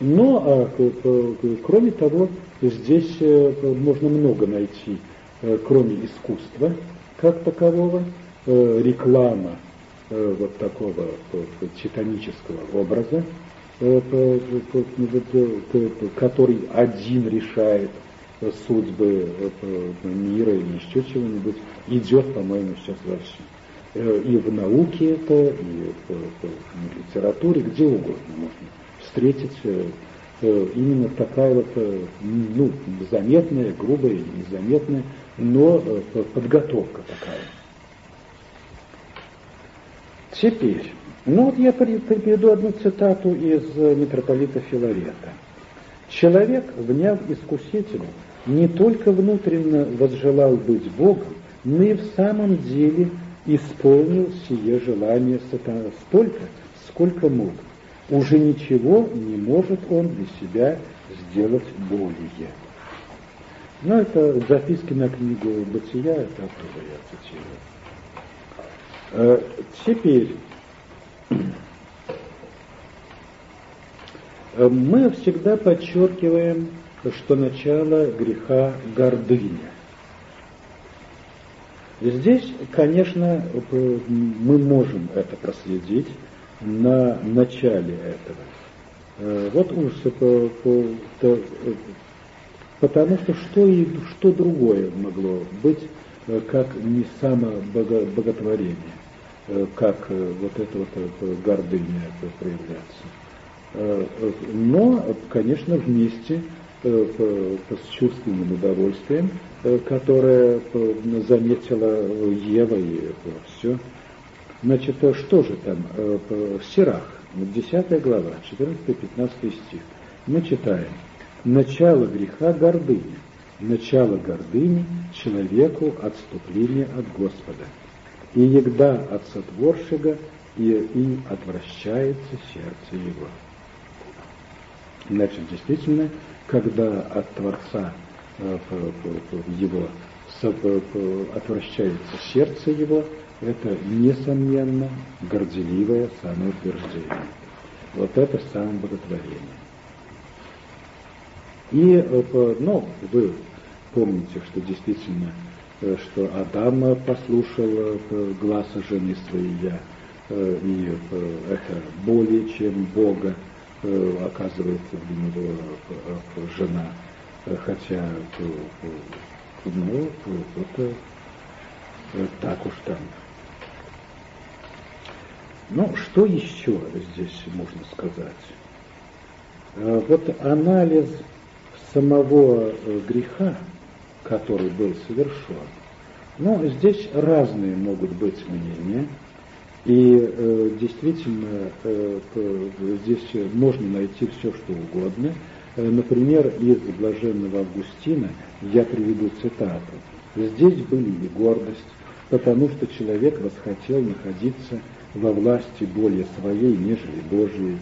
Но, а, кроме того, здесь э, можно много найти, э, кроме искусства как такового, э, реклама вот такого титанического образа, который один решает судьбы мира или еще чего-нибудь, идет, по-моему, сейчас во И в науке это, и в литературе, где угодно можно встретить э, э, именно такая вот, э, ну, заметная, грубая, незаметная, но подготовка такая. Теперь, ну вот я приведу одну цитату из митрополита Филарета. Человек, вняв искусителю, не только внутренно возжелал быть Богом, но и в самом деле исполнил сие желание сатана столько, сколько мог уже ничего не может он для себя сделать более. Но это записки на книгу Бытия, это оттуда я цитирую. Э, теперь, э, мы всегда подчеркиваем, что начало греха – гордыня. Здесь, конечно, э, мы можем это проследить, на начале этого. Вот то, потому что что, и, что другое могло быть, как не самобоготворение, э, как вот это вот гордыня проявляться. Но, конечно, вместе с чувственным удовольствием, которое заметила Ева и все, Значит, э, что же там э, в Сирах, 10 глава, 14-15 стих, мы читаем. Начало греха – гордыня, начало гордыни – человеку отступление от Господа. И егда от сотворшего, и, и отвращается сердце его. Значит, действительно, когда от Творца э, его отвращается сердце его, это, несомненно, горделивое самоутверждение. Вот это самобоготворение. И, э, ну, вы помните, что действительно, э, что Адам послушал э, глаза жены своей, и это более чем Бога оказывается для него жена, хотя, ну, это так уж там ну, что еще здесь можно сказать? Э, вот анализ самого э, греха, который был совершен, ну, здесь разные могут быть мнения, и э, действительно э, здесь можно найти все, что угодно. Э, например, из Блаженного Августина я приведу цитату. «Здесь были и гордость, потому что человек восхотел находиться во власти более своей, нежели Божией,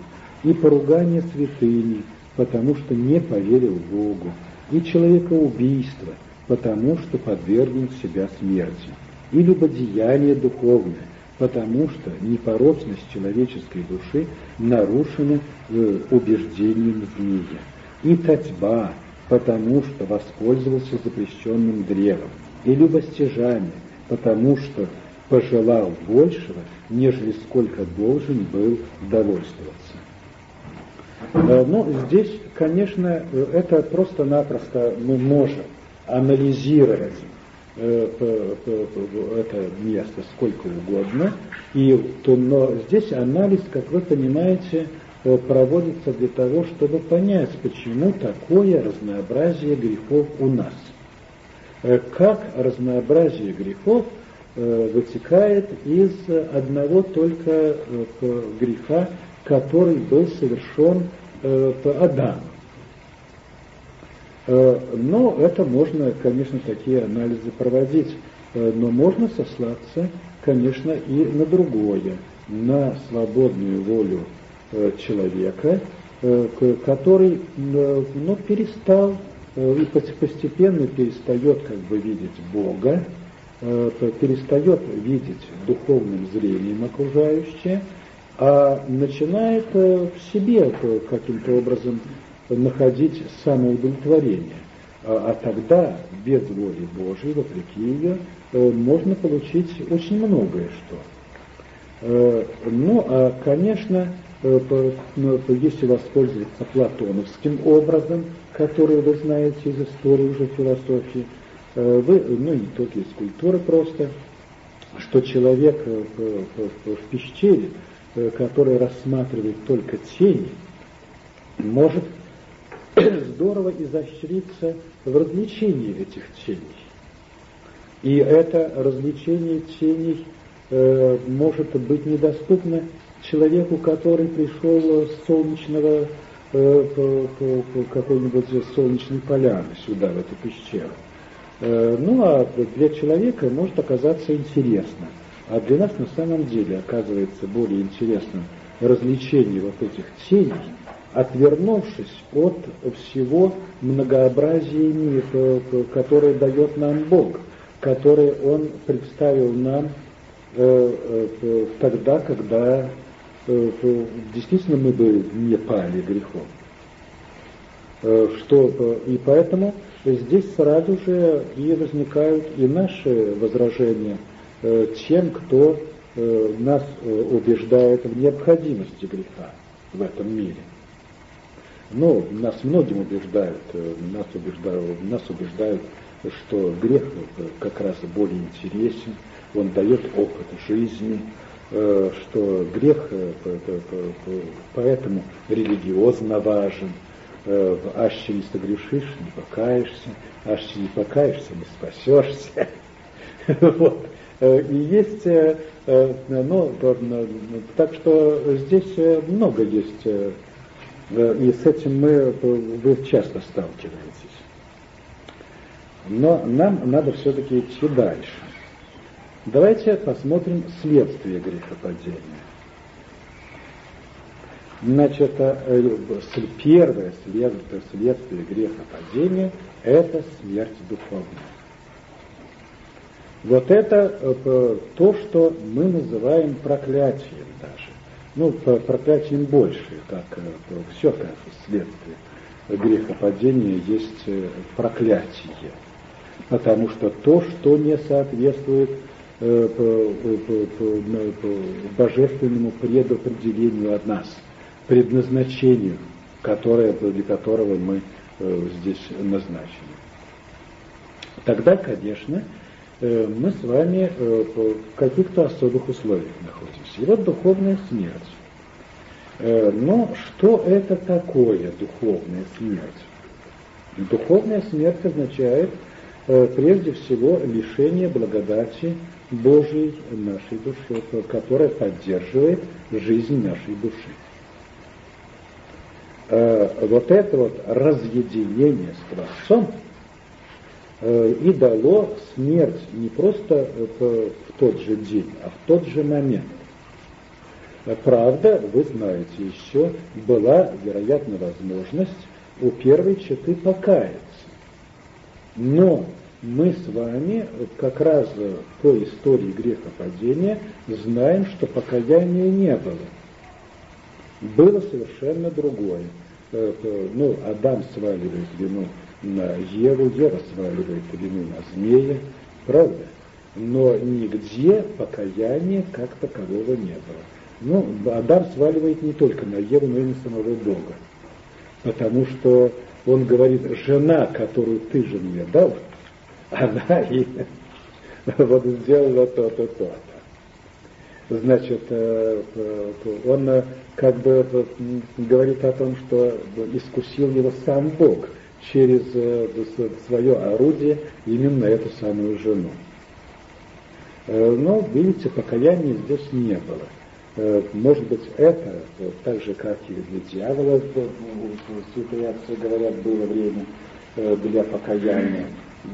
и поругание святыни, потому что не поверил Богу, и человекоубийство, потому что подвергнул себя смерти, и любодеяние духовное, потому что непорочность человеческой души нарушена э, убеждением змея, и татьба, потому что воспользовался запрещенным древом, и любостяжание, потому что пожелал большего, нежели сколько должен был довольствоваться. Э, ну, здесь, конечно, это просто-напросто мы можем анализировать э, это место сколько угодно, и то, но здесь анализ, как вы понимаете, э, проводится для того, чтобы понять, почему такое разнообразие грехов у нас. Как разнообразие грехов вытекает из одного только греха, который был совершен Адамом. Э, но это можно, конечно, такие анализы проводить, э, но можно сослаться, конечно, и на другое, на свободную волю э, человека, который ну, перестал и постепенно перестает как бы видеть Бога, перестает видеть духовным зрением окружающее, а начинает в себе каким-то образом находить самоудовлетворение. А, а тогда, без воли Божьей, вопреки ее, э, можно получить очень многое что. Э, ну, а, конечно, э, ну, если воспользоваться платоновским образом, который вы знаете из истории уже философии, вы, ну, не только из культуры просто, что человек в пещере, который рассматривает только тени, может здорово изощриться в развлечении этих теней. И это развлечение теней э, может быть недоступно человеку, который пришел с солнечного э, по, по, по какой-нибудь солнечной поляны сюда, в эту пещеру. Э, ну а для человека может оказаться интересно. А для нас на самом деле оказывается более интересным развлечение вот этих теней, отвернувшись от всего многообразия мира, которое дает нам Бог, который Он представил нам э, э, тогда, когда э, действительно мы бы не пали грехом. Что, и поэтому здесь сразу же и возникают и наши возражения тем, кто нас убеждает в необходимости греха в этом мире. Но нас многим убеждают, э, нас убеждают, нас убеждают, что грех как раз более интересен, он дает опыт жизни, э, что грех э, поэтому религиозно важен, аще не согрешишь, не покаешься, аще не покаешься, не спасешься. Вот. И есть, ну, так что здесь много есть и с этим мы, вы часто сталкиваетесь. Но нам надо все-таки идти дальше. Давайте посмотрим следствие грехопадения. Значит, э, первое следствие, следствие грехопадения – это смерть духовная. Вот это э, то, что мы называем проклятием даже ну, проклятием больше, как э, все как следствие грехопадения есть э, проклятие. Потому что то, что не соответствует э, божественному предопределению от нас, предназначению, которое, для которого мы здесь назначены. Тогда, конечно, мы с вами в каких-то особых условиях находимся. И вот духовная смерть. Э, но что это такое духовная смерть? Духовная смерть означает э, прежде всего лишение благодати Божьей нашей души, которая поддерживает жизнь нашей души. Э, вот это вот разъединение с Творцом и дало смерть не просто в тот же день, а в тот же момент. Правда, вы знаете еще, была, вероятно, возможность у первой четы покаяться. Но мы с вами как раз по истории грехопадения знаем, что покаяния не было. Было совершенно другое. Э, э, ну, Адам сваливает вину на Еву, Ева сваливает вину на змея, Правда? Но нигде покаяния как такового не было. Ну, Адам сваливает не только на Еву, но и на самого Бога. Потому что он говорит, жена, которую ты же мне дал, она и вот сделала то-то, то-то. Значит, э, он э, как бы э, говорит о том, что искусил его сам Бог через свое орудие именно эту самую жену. Но, видите, покаяния здесь не было. Э, может быть, это, так же, как и для дьявола, святые отцы говорят, было время э, для покаяния.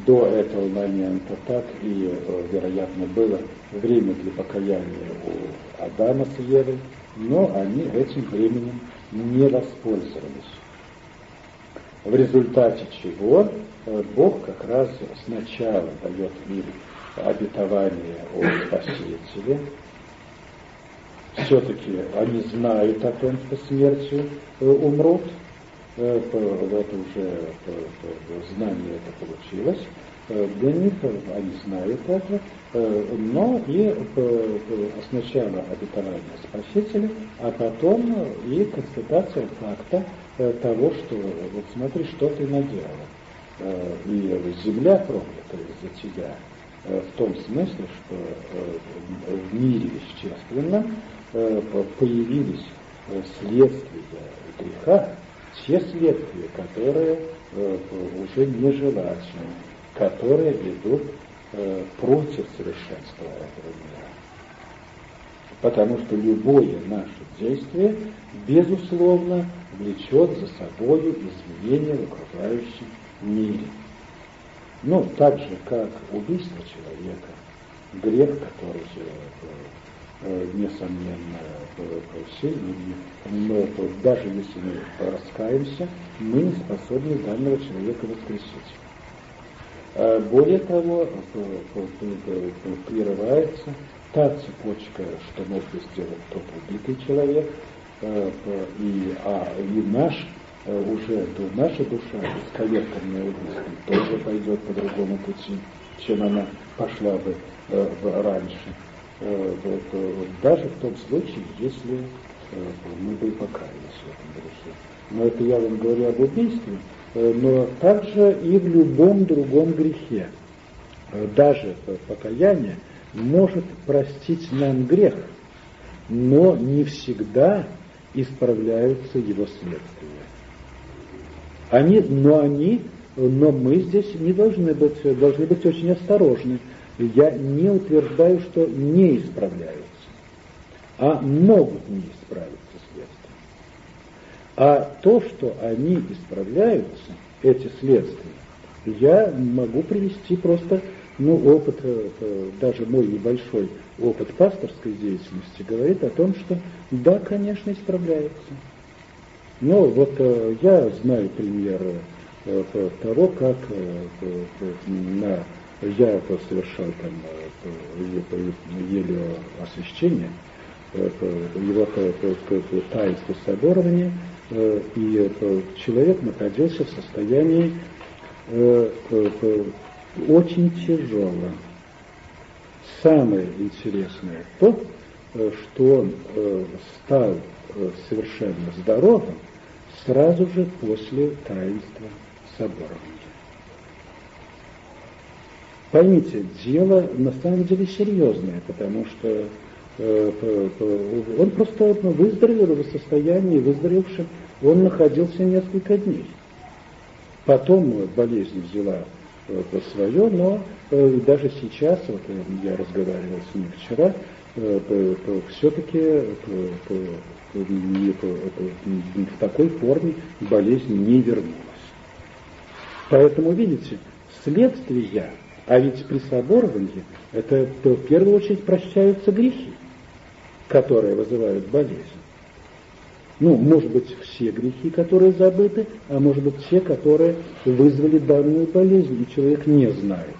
До этого момента так и, э, вероятно, было время для покаяния у Адама с Евой, но они этим временем не воспользовались. В результате чего Бог как раз сначала дает им обетование о Спасителе, все-таки они знают о том, что смертью э, умрут, э, это уже знание это получилось, э, для них они знают это, но и сначала обетование Спасителя, а потом и констатация факта того, что вот смотри, что ты наделала. И земля проклята из-за тебя, в том смысле, что в мире вещественном Э, появились э, следствия греха, те следствия, которые э, уже нежелательны, которые идут против совершенства этого мира. Потому что любое наше действие, безусловно, влечет за собой изменения в окружающем мире. Ну, так же, как убийство человека, грех, который Э, несомненно, сильный, но даже если мы раскаемся, мы не способны данного человека воскресить. А более того, прерывается та цепочка, что может сделать тот убитый человек, э, и, а, и наш э, уже наша душа, исковерканная убийством, тоже пойдет по другому пути, чем она пошла бы раньше. Э, даже в том случае, если э, мы бы покаялись в этом грехе. Но это я вам говорю об убийстве, э, но также и в любом другом грехе. Даже покаяние может простить нам грех, но не всегда исправляются его следствия. Они, но они, но мы здесь не должны быть, должны быть очень осторожны, я не утверждаю, что не исправляются, а могут не исправиться следствия. А то, что они исправляются, эти следствия, я могу привести просто ну, опыт, э, э, даже мой небольшой опыт пасторской деятельности говорит о том, что да, конечно, исправляется. Но вот э, я знаю пример того, как на я совершал там э, еле освещение, э, его таинство соборования, э, и человек находился в состоянии очень тяжелом. Самое интересное то, что он стал совершенно здоровым сразу же после таинства соборования. Поймите, дело на самом деле серьезное, потому что э, он просто выздоровел в состоянии, выздоровевшим, он находился несколько дней. Потом болезнь взяла э, свое, но э, даже сейчас, вот я разговаривал с ним вчера, все-таки в такой форме болезнь не вернулась. Поэтому, видите, следствия а ведь при соборовании это в первую очередь прощаются грехи, которые вызывают болезнь. Ну, может быть, все грехи, которые забыты, а может быть, все, которые вызвали данную болезнь, и человек не знает.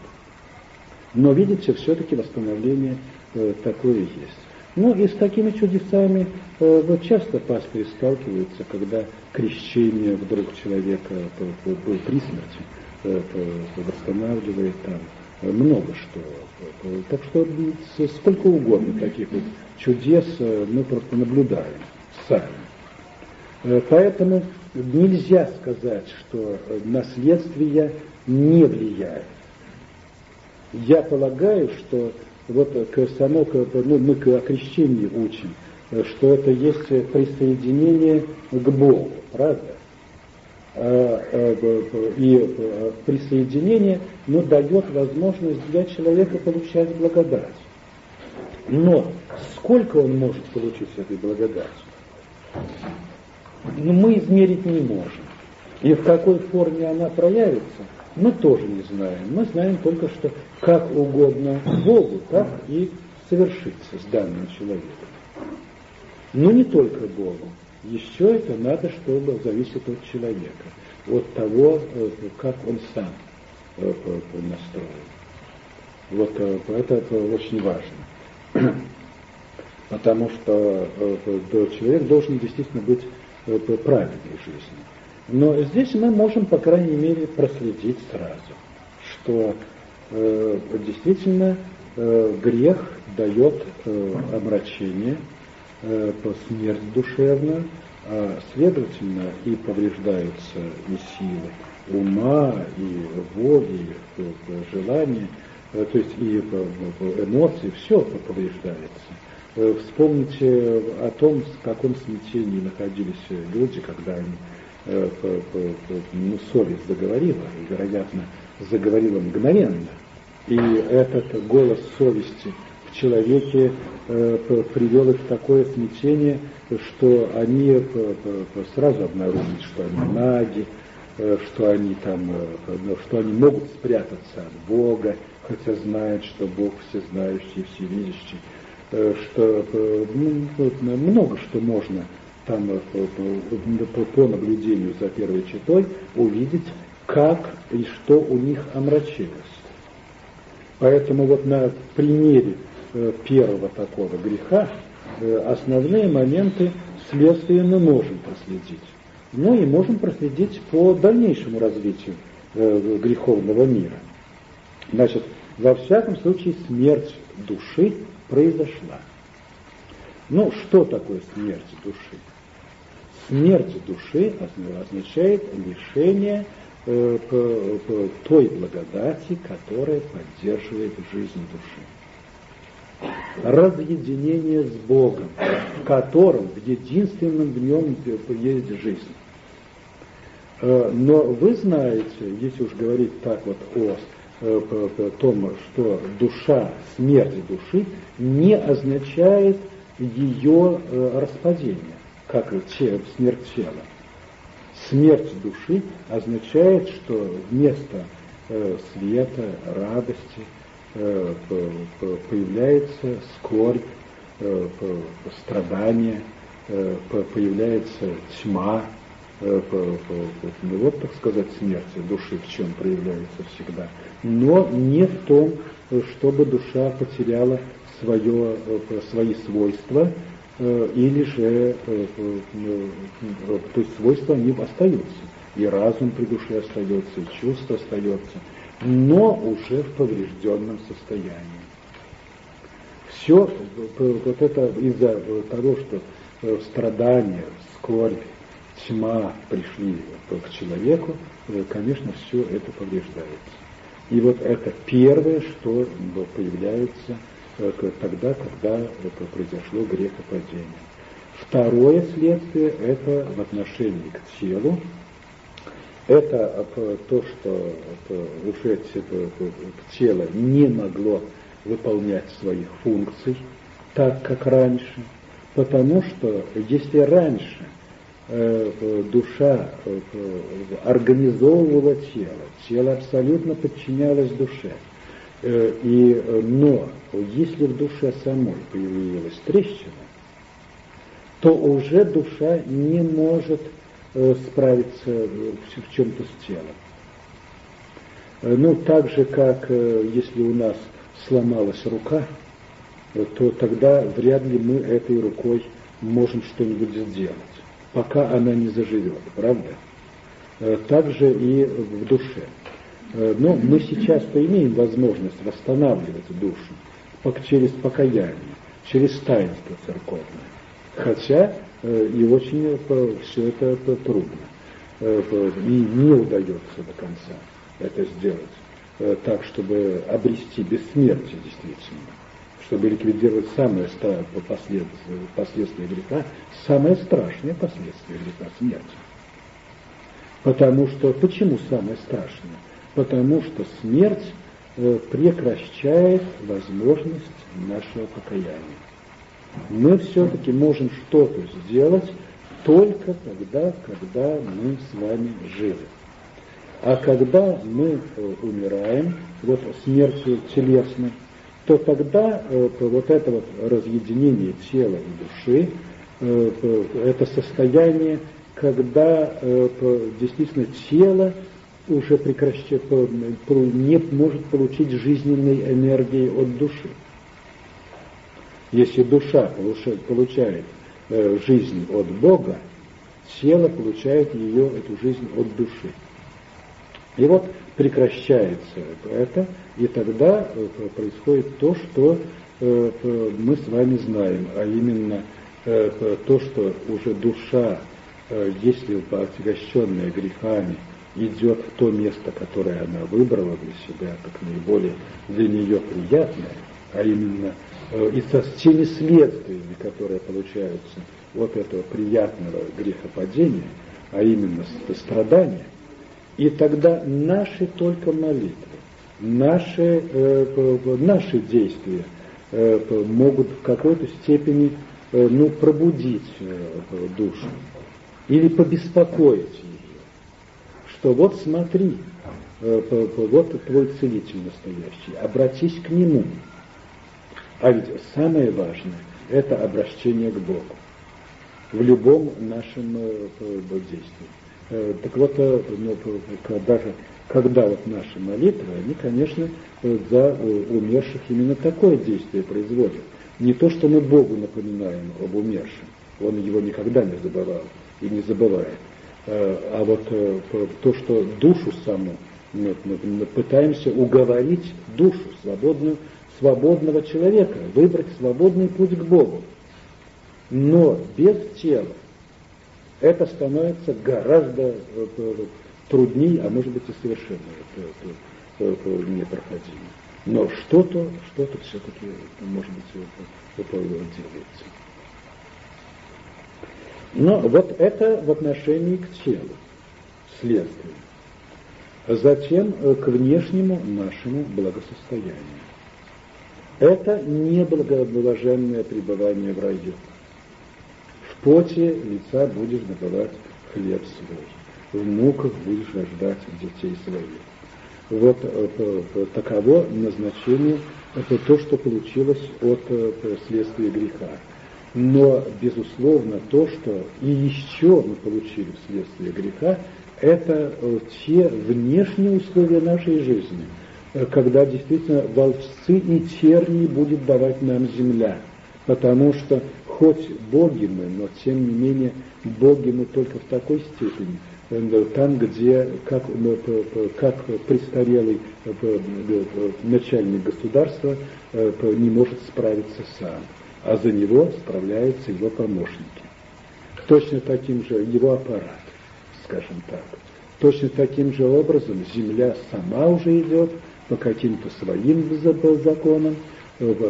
Но, видите, все-таки восстановление э, такое есть. Ну и с такими чудесами э, вот часто пастыри сталкиваются, когда крещение вдруг человека э, был при смерти, э, восстанавливает там много что. Так что сколько угодно таких вот чудес мы просто наблюдаем сами. Поэтому нельзя сказать, что наследствие не влияет. Я полагаю, что вот само, ну, мы к окрещению учим, что это есть присоединение к Богу, правда? А, а, и присоединение, но дает возможность для человека получать благодать. Но сколько он может получить этой благодати? Ну, мы измерить не можем. И в какой форме она проявится, мы тоже не знаем. Мы знаем только, что как угодно Богу, так и совершится с данным человеком. Но не только Богу. Еще это надо, чтобы зависит от человека, от того, э, как он сам э, настроен. Вот э, это, это очень важно. Потому что человек должен действительно быть праведной жизнью. Но здесь мы можем, по крайней мере, проследить сразу, что э, действительно э, грех дает э, омрачение, э, смерть душевную, а следовательно и повреждаются и силы ума, и воли, и желания, э, то есть и эмоции, все повреждается. Э, вспомните о том, в каком смятении находились люди, когда они э, ну, совесть заговорила, и, вероятно, заговорила мгновенно. И этот голос совести в человеке э, привел их в такое смятение, что они э, сразу обнаружили, что они наги, э, что они там, ну, что они могут спрятаться от Бога, хотя знают, что Бог всезнающий, всевидящий, что ну, много что можно там по, по наблюдению за первой читой увидеть, как и что у них омрачилось. Поэтому вот на примере Э, первого такого греха, э, основные моменты следствия мы можем проследить. Ну и можем проследить по дальнейшему развитию э, греховного мира. Значит, во всяком случае смерть души произошла. Ну, что такое смерть души? Смерть души означает лишение э, той благодати, которая поддерживает жизнь души разъединение с Богом, в котором в единственном в нем есть жизнь. Э, но вы знаете, если уж говорить так вот о том, что душа, смерть души не означает ее э, распадение, как смерть тела. Смерть души означает, что вместо э, света, радости, Э, появляется скорбь, э, страдание, э, появляется тьма, ну вот, так сказать, смерть души в чем проявляется всегда. Но не в том, чтобы душа потеряла свое, свои свойства, или же, то есть свойства они остаются. И разум при душе остается, и чувство остается но уже в поврежденном состоянии. Все вот это из-за того, что э, страдания, скорбь, тьма пришли к человеку, э, конечно, все это повреждается. И вот это первое, что появляется э, тогда, когда произошло грехопадение. Второе следствие – это в отношении к телу, это то, что уже тело не могло выполнять своих функций так, как раньше, потому что если раньше э, душа э, организовывала тело, тело абсолютно подчинялось душе, э, и, но если в душе самой появилась трещина, то уже душа не может Э, справиться в чем-то с телом. Э, ну, так же, как э, если у нас сломалась рука, то тогда вряд ли мы этой рукой можем что-нибудь сделать, пока она не заживет, правда? Так же и в душе. Но мы сейчас-то имеем возможность восстанавливать душу через покаяние, через таинство церковное. Хотя и очень все это трудно. И не удается до конца это сделать так, чтобы обрести бессмертие действительно чтобы ликвидировать самое последствие, последствия греха, самое страшное последствие греха – смерть. Потому что, почему самое страшное? Потому что смерть э, прекращает возможность нашего покаяния. Мы все-таки можем что-то сделать только тогда, когда мы с вами живы. А когда мы э, умираем, вот смертью телесной, то тогда э, вот это вот разъединение тела и души, э, это состояние, когда э, действительно тело уже прекращает, не может получить жизненной энергии от души. Если душа получает жизнь от Бога, тело получает ее, эту жизнь от души. И вот прекращается это, и тогда э, происходит то, что э, мы с вами знаем, а именно э, то, что уже душа, если отягощенная грехами, идет в то место, которое она выбрала для себя, как наиболее для нее приятное, а именно и со теми следствиями, которые получаются от этого приятного грехопадения, а именно страдания – и тогда наши только молитвы, наши, э, наши действия э, могут в какой-то степени э, ну, пробудить э, душу или побеспокоить ее, что вот смотри, э, вот твой целитель настоящий, обратись к нему. А ведь самое важное – это обращение к Богу в любом нашем э, действии. Э, так вот, э, ну, даже когда вот наши молитвы, они, конечно, э, за умерших именно такое действие производят. Не то, что мы Богу напоминаем об умершем, Он его никогда не забывал и не забывает, а вот то, что душу саму мы, мы пытаемся уговорить душу, свободную, свободного человека, выбрать свободный путь к Богу. Но без тела, это становится гораздо э, труднее, а может быть и совершенно непроходимо. Но что-то, что-то все-таки, может быть, делается. Но вот это в отношении к телу, следствие. Затем э, к внешнему нашему благосостоянию. Это не благоблаженное пребывание в раю поте лица будешь добывать хлеб свой, в муках будешь рождать детей своих. Вот э, таково назначение, это то, что получилось от э, следствия греха. Но, безусловно, то, что и еще мы получили вследствие греха, это э, те внешние условия нашей жизни, когда действительно волчцы и тернии будет давать нам земля. Потому что хоть боги мы, но тем не менее боги мы только в такой степени, э, там, где как, э, как престарелый э, начальник государства не может справиться сам, а за него справляются его помощники. Точно таким же его аппарат, скажем так. Точно таким же образом земля сама уже идет по каким-то своим законам,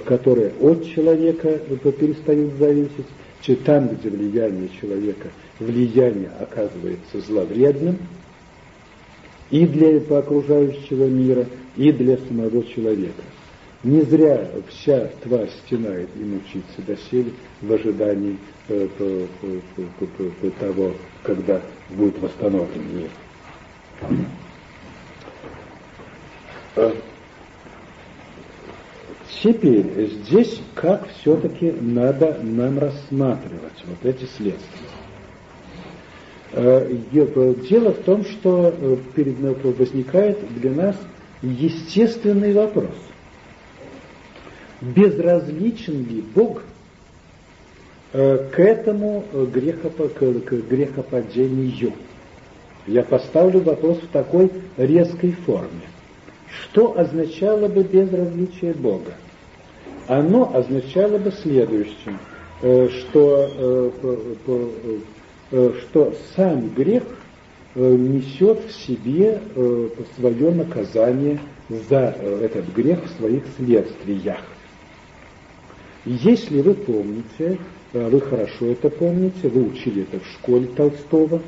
которые от человека перестают зависеть, че там, где влияние человека, влияние оказывается зловредным и для окружающего мира, и для самого человека. Не зря вся тварь стенает и мучится доселе в ожидании э, того, когда будет восстановлен мир. Теперь здесь как все-таки надо нам рассматривать вот эти следствия. Э, дело в том, что э, перед нами возникает для нас естественный вопрос. Безразличен ли Бог э, к этому грехопадению? Я поставлю вопрос в такой резкой форме. Что означало бы безразличие Бога? Оно означало бы следующее, э, что, э, что сам грех несет в себе свое наказание за этот грех в своих следствиях. Если вы помните, э, вы хорошо это помните, вы учили это в школе Толстого,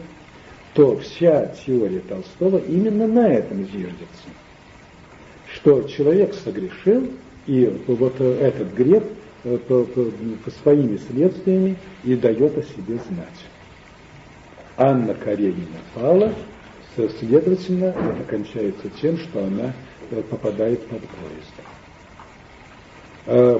то вся теория Толстого именно на этом зиждется. Что человек согрешил, и вот этот грех э, по, по, по своими следствиями и дает о себе знать. Анна Каренина пала, следовательно, это кончается тем, что она э, попадает под поезд. А,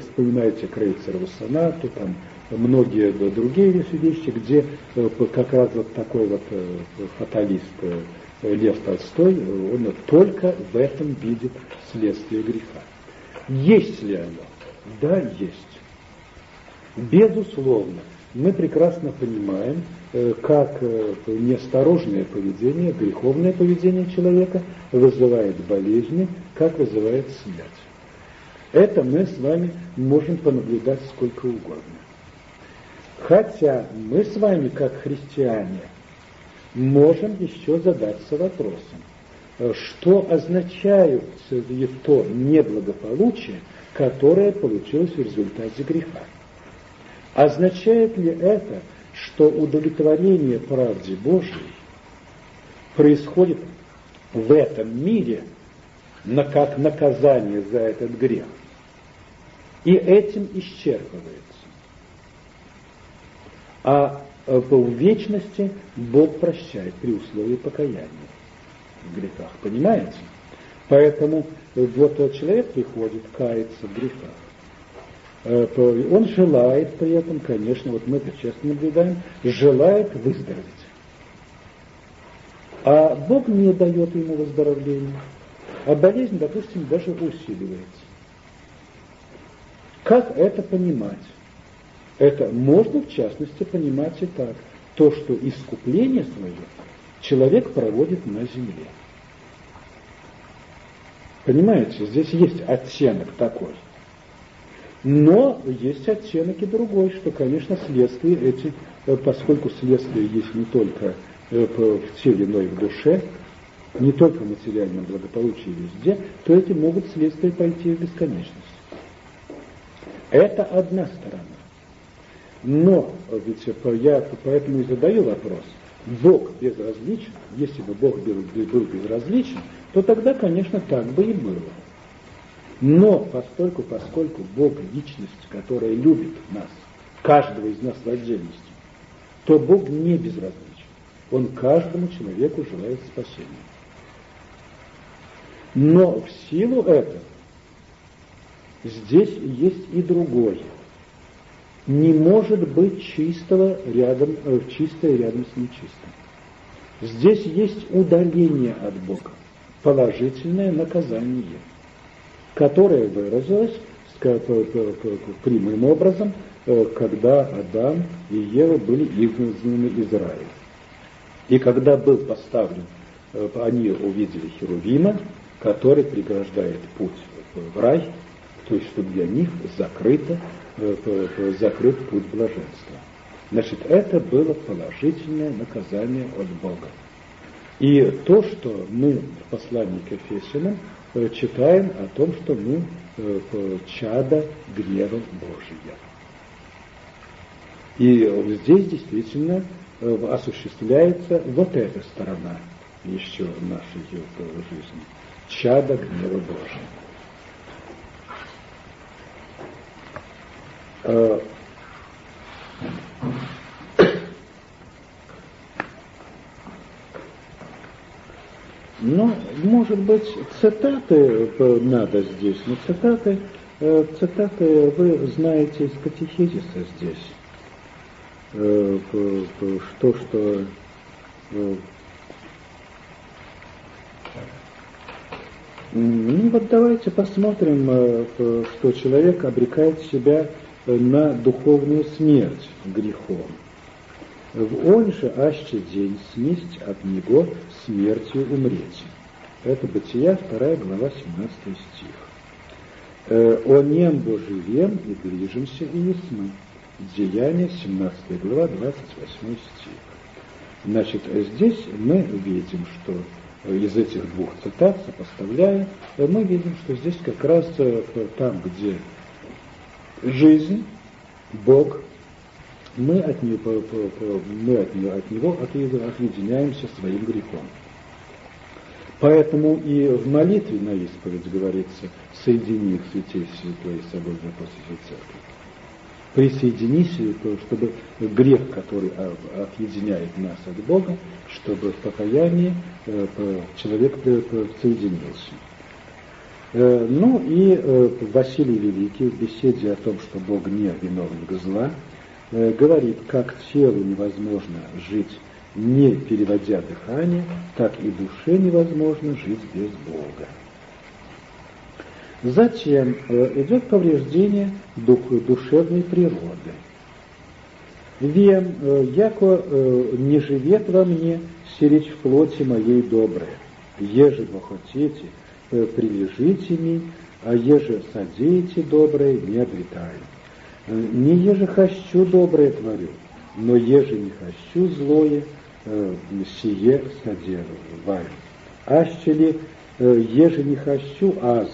вспоминайте Крейцерову сонату, там многие другие вещи, где э, как раз вот такой вот э, фаталист э, Лев Толстой, он только в этом видит следствие греха. Есть ли оно? Да, есть. Безусловно, мы прекрасно понимаем, Э, как э, неосторожное поведение, греховное поведение человека вызывает болезни, как вызывает смерть. Это мы с вами можем понаблюдать сколько угодно. Хотя мы с вами, как христиане, можем еще задаться вопросом, э, что означает то неблагополучие, которое получилось в результате греха. Означает ли это, что удовлетворение правде Божьей происходит в этом мире на, как наказание за этот грех. И этим исчерпывается. А э, в вечности Бог прощает при условии покаяния в грехах. Понимаете? Поэтому вот человек приходит каяться в грехах. Э, он желает при этом, конечно, вот мы это часто наблюдаем, желает выздороветь. А Бог не дает ему выздоровления. А болезнь, допустим, даже усиливается. Как это понимать? Это можно, в частности, понимать и так. То, что искупление свое человек проводит на земле. Понимаете, здесь есть оттенок такой – но есть оттенок и другой, что, конечно, следствие эти, э, поскольку следствие есть не только э, в теле, но и в душе, не только в материальном благополучии везде, то эти могут следствия пойти в бесконечность. Это одна сторона. Но, ведь я поэтому и задаю вопрос, Бог безразличен, если бы Бог был, был безразличен, то тогда, конечно, так бы и было. Но поскольку, поскольку Бог – личность, которая любит нас, каждого из нас в отдельности, то Бог не безразличен. Он каждому человеку желает спасения. Но в силу этого здесь есть и другое. Не может быть чистого рядом, э, чистое рядом с нечистым. Здесь есть удаление от Бога, положительное наказание которая выразилась прямым образом, э, когда Адам и Ева были изгнаны из рая. И когда был поставлен, э, они увидели Херувима, который преграждает путь в рай, то есть чтобы для них закрыто, закрыт путь блаженства. Значит, это было положительное наказание от Бога. И то, что мы в послании к Ефесянам Э, читаем о том, что мы э, чада гнева Божия. И здесь действительно э, осуществляется вот эта сторона еще нашей жизни. Чада гнева Божия. Ну, может быть, цитаты надо здесь, но цитаты, э, цитаты вы знаете из катехизиса здесь. Э, что, что э, ну вот давайте посмотрим, что человек обрекает себя на духовную смерть грехом. В он же аще день снесть от него смертью умреть. Это Бытия, 2 глава, 17 стих. Э, «О небо живем и движемся и не сны». Деяние, 17 глава, 28 стих. Значит, здесь мы видим, что из этих двух цитат, сопоставляя, мы видим, что здесь как раз э, там, где жизнь, Бог, мы от него, мы от него, от него отъединяемся своим грехом. Поэтому и в молитве на исповедь говорится «соедини их святей святой с собой для после церкви». Присоединись, чтобы грех, который отъединяет нас от Бога, чтобы в покаянии э, человек соединился. Э, ну и э, Василий Великий в беседе о том, что Бог не виновник зла, говорит, как телу невозможно жить не переводя дыхание, так и душе невозможно жить без Бога. Затем э, идет повреждение душевной природы. Вем, э, яко э, не живет во мне сиречь в плоти моей доброе. Еже вы хотите, прилежите ми, а еже содеете доброе, не обретаю. Не еже хочу доброе творю, но еже не хочу злое, сие содержу. Ащели, еже не хочу, аз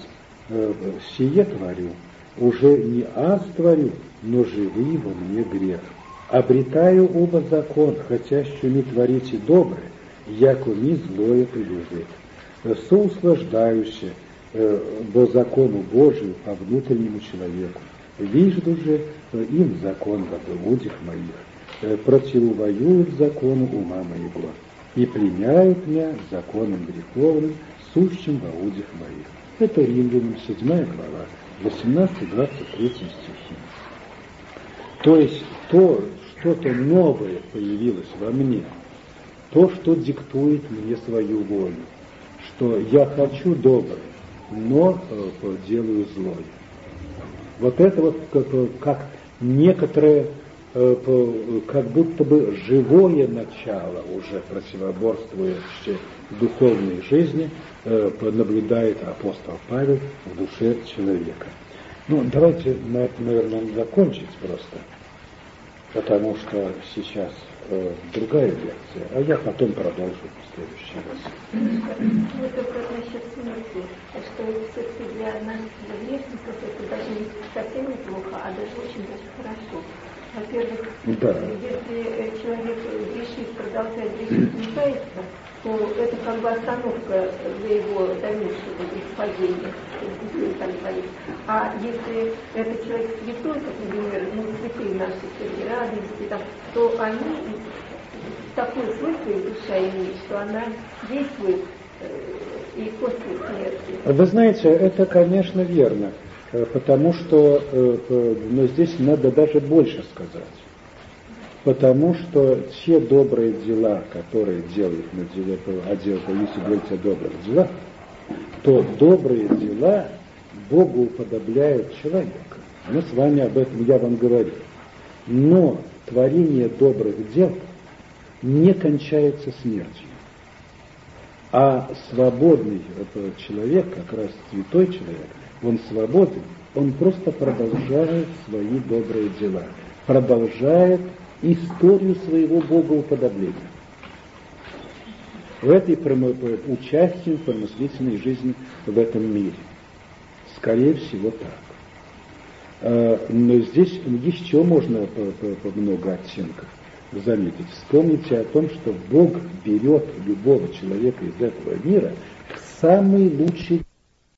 Э, сие творю, уже не аз творю, но живи во мне грех. Обретаю оба закон, хотя еще не творите доброе, яко ми злое прилежит. Соуслаждающе э, по закону Божию по внутреннему человеку. Вижду же э, им закон во блудях моих, противовоюют закону ума моего, и пленяют меня законом греховным, сущим во удях моих. Это Римлянам 7 глава, 18-23 стихи. То есть то, что-то новое появилось во мне, то, что диктует мне свою волю, что я хочу доброе, но э, делаю злое. Вот это вот как, как некоторое Э, как будто бы живое начало уже противоборствующее духовной жизни э, наблюдает апостол Павел в душе человека. Ну, давайте на этом, наверное, закончить просто, потому что сейчас э, другая лекция, а я потом продолжу в следующий раз. Это как насчет смерти, что все-таки для нас, для грешников, это даже не совсем неплохо, а даже очень-очень хорошо. Во-первых, да. если человек грешит, продолжает грешить, не кается, то это как бы остановка для его дальнейшего испадения. А если этот человек святой, как, например, ну, святые наши Сергий Радости, там, то они такое свойство душа имеют, что она действует э, и после смерти. Вы знаете, это, конечно, верно. Э, потому что э, но здесь надо даже больше сказать. Потому что те добрые дела, которые делают на деле, делают, если говорить о добрых делах, то добрые дела Богу уподобляют человека. Мы с вами об этом, я вам говорю. Но творение добрых дел не кончается смертью. А свободный человек, как раз святой человек, он свободен, он просто продолжает свои добрые дела, продолжает историю своего богоуподобления. В этой участии в промыслительной жизни в этом мире. Скорее всего так. А, но здесь еще можно много оттенков заметить. Вспомните о том, что Бог берет любого человека из этого мира в самый лучший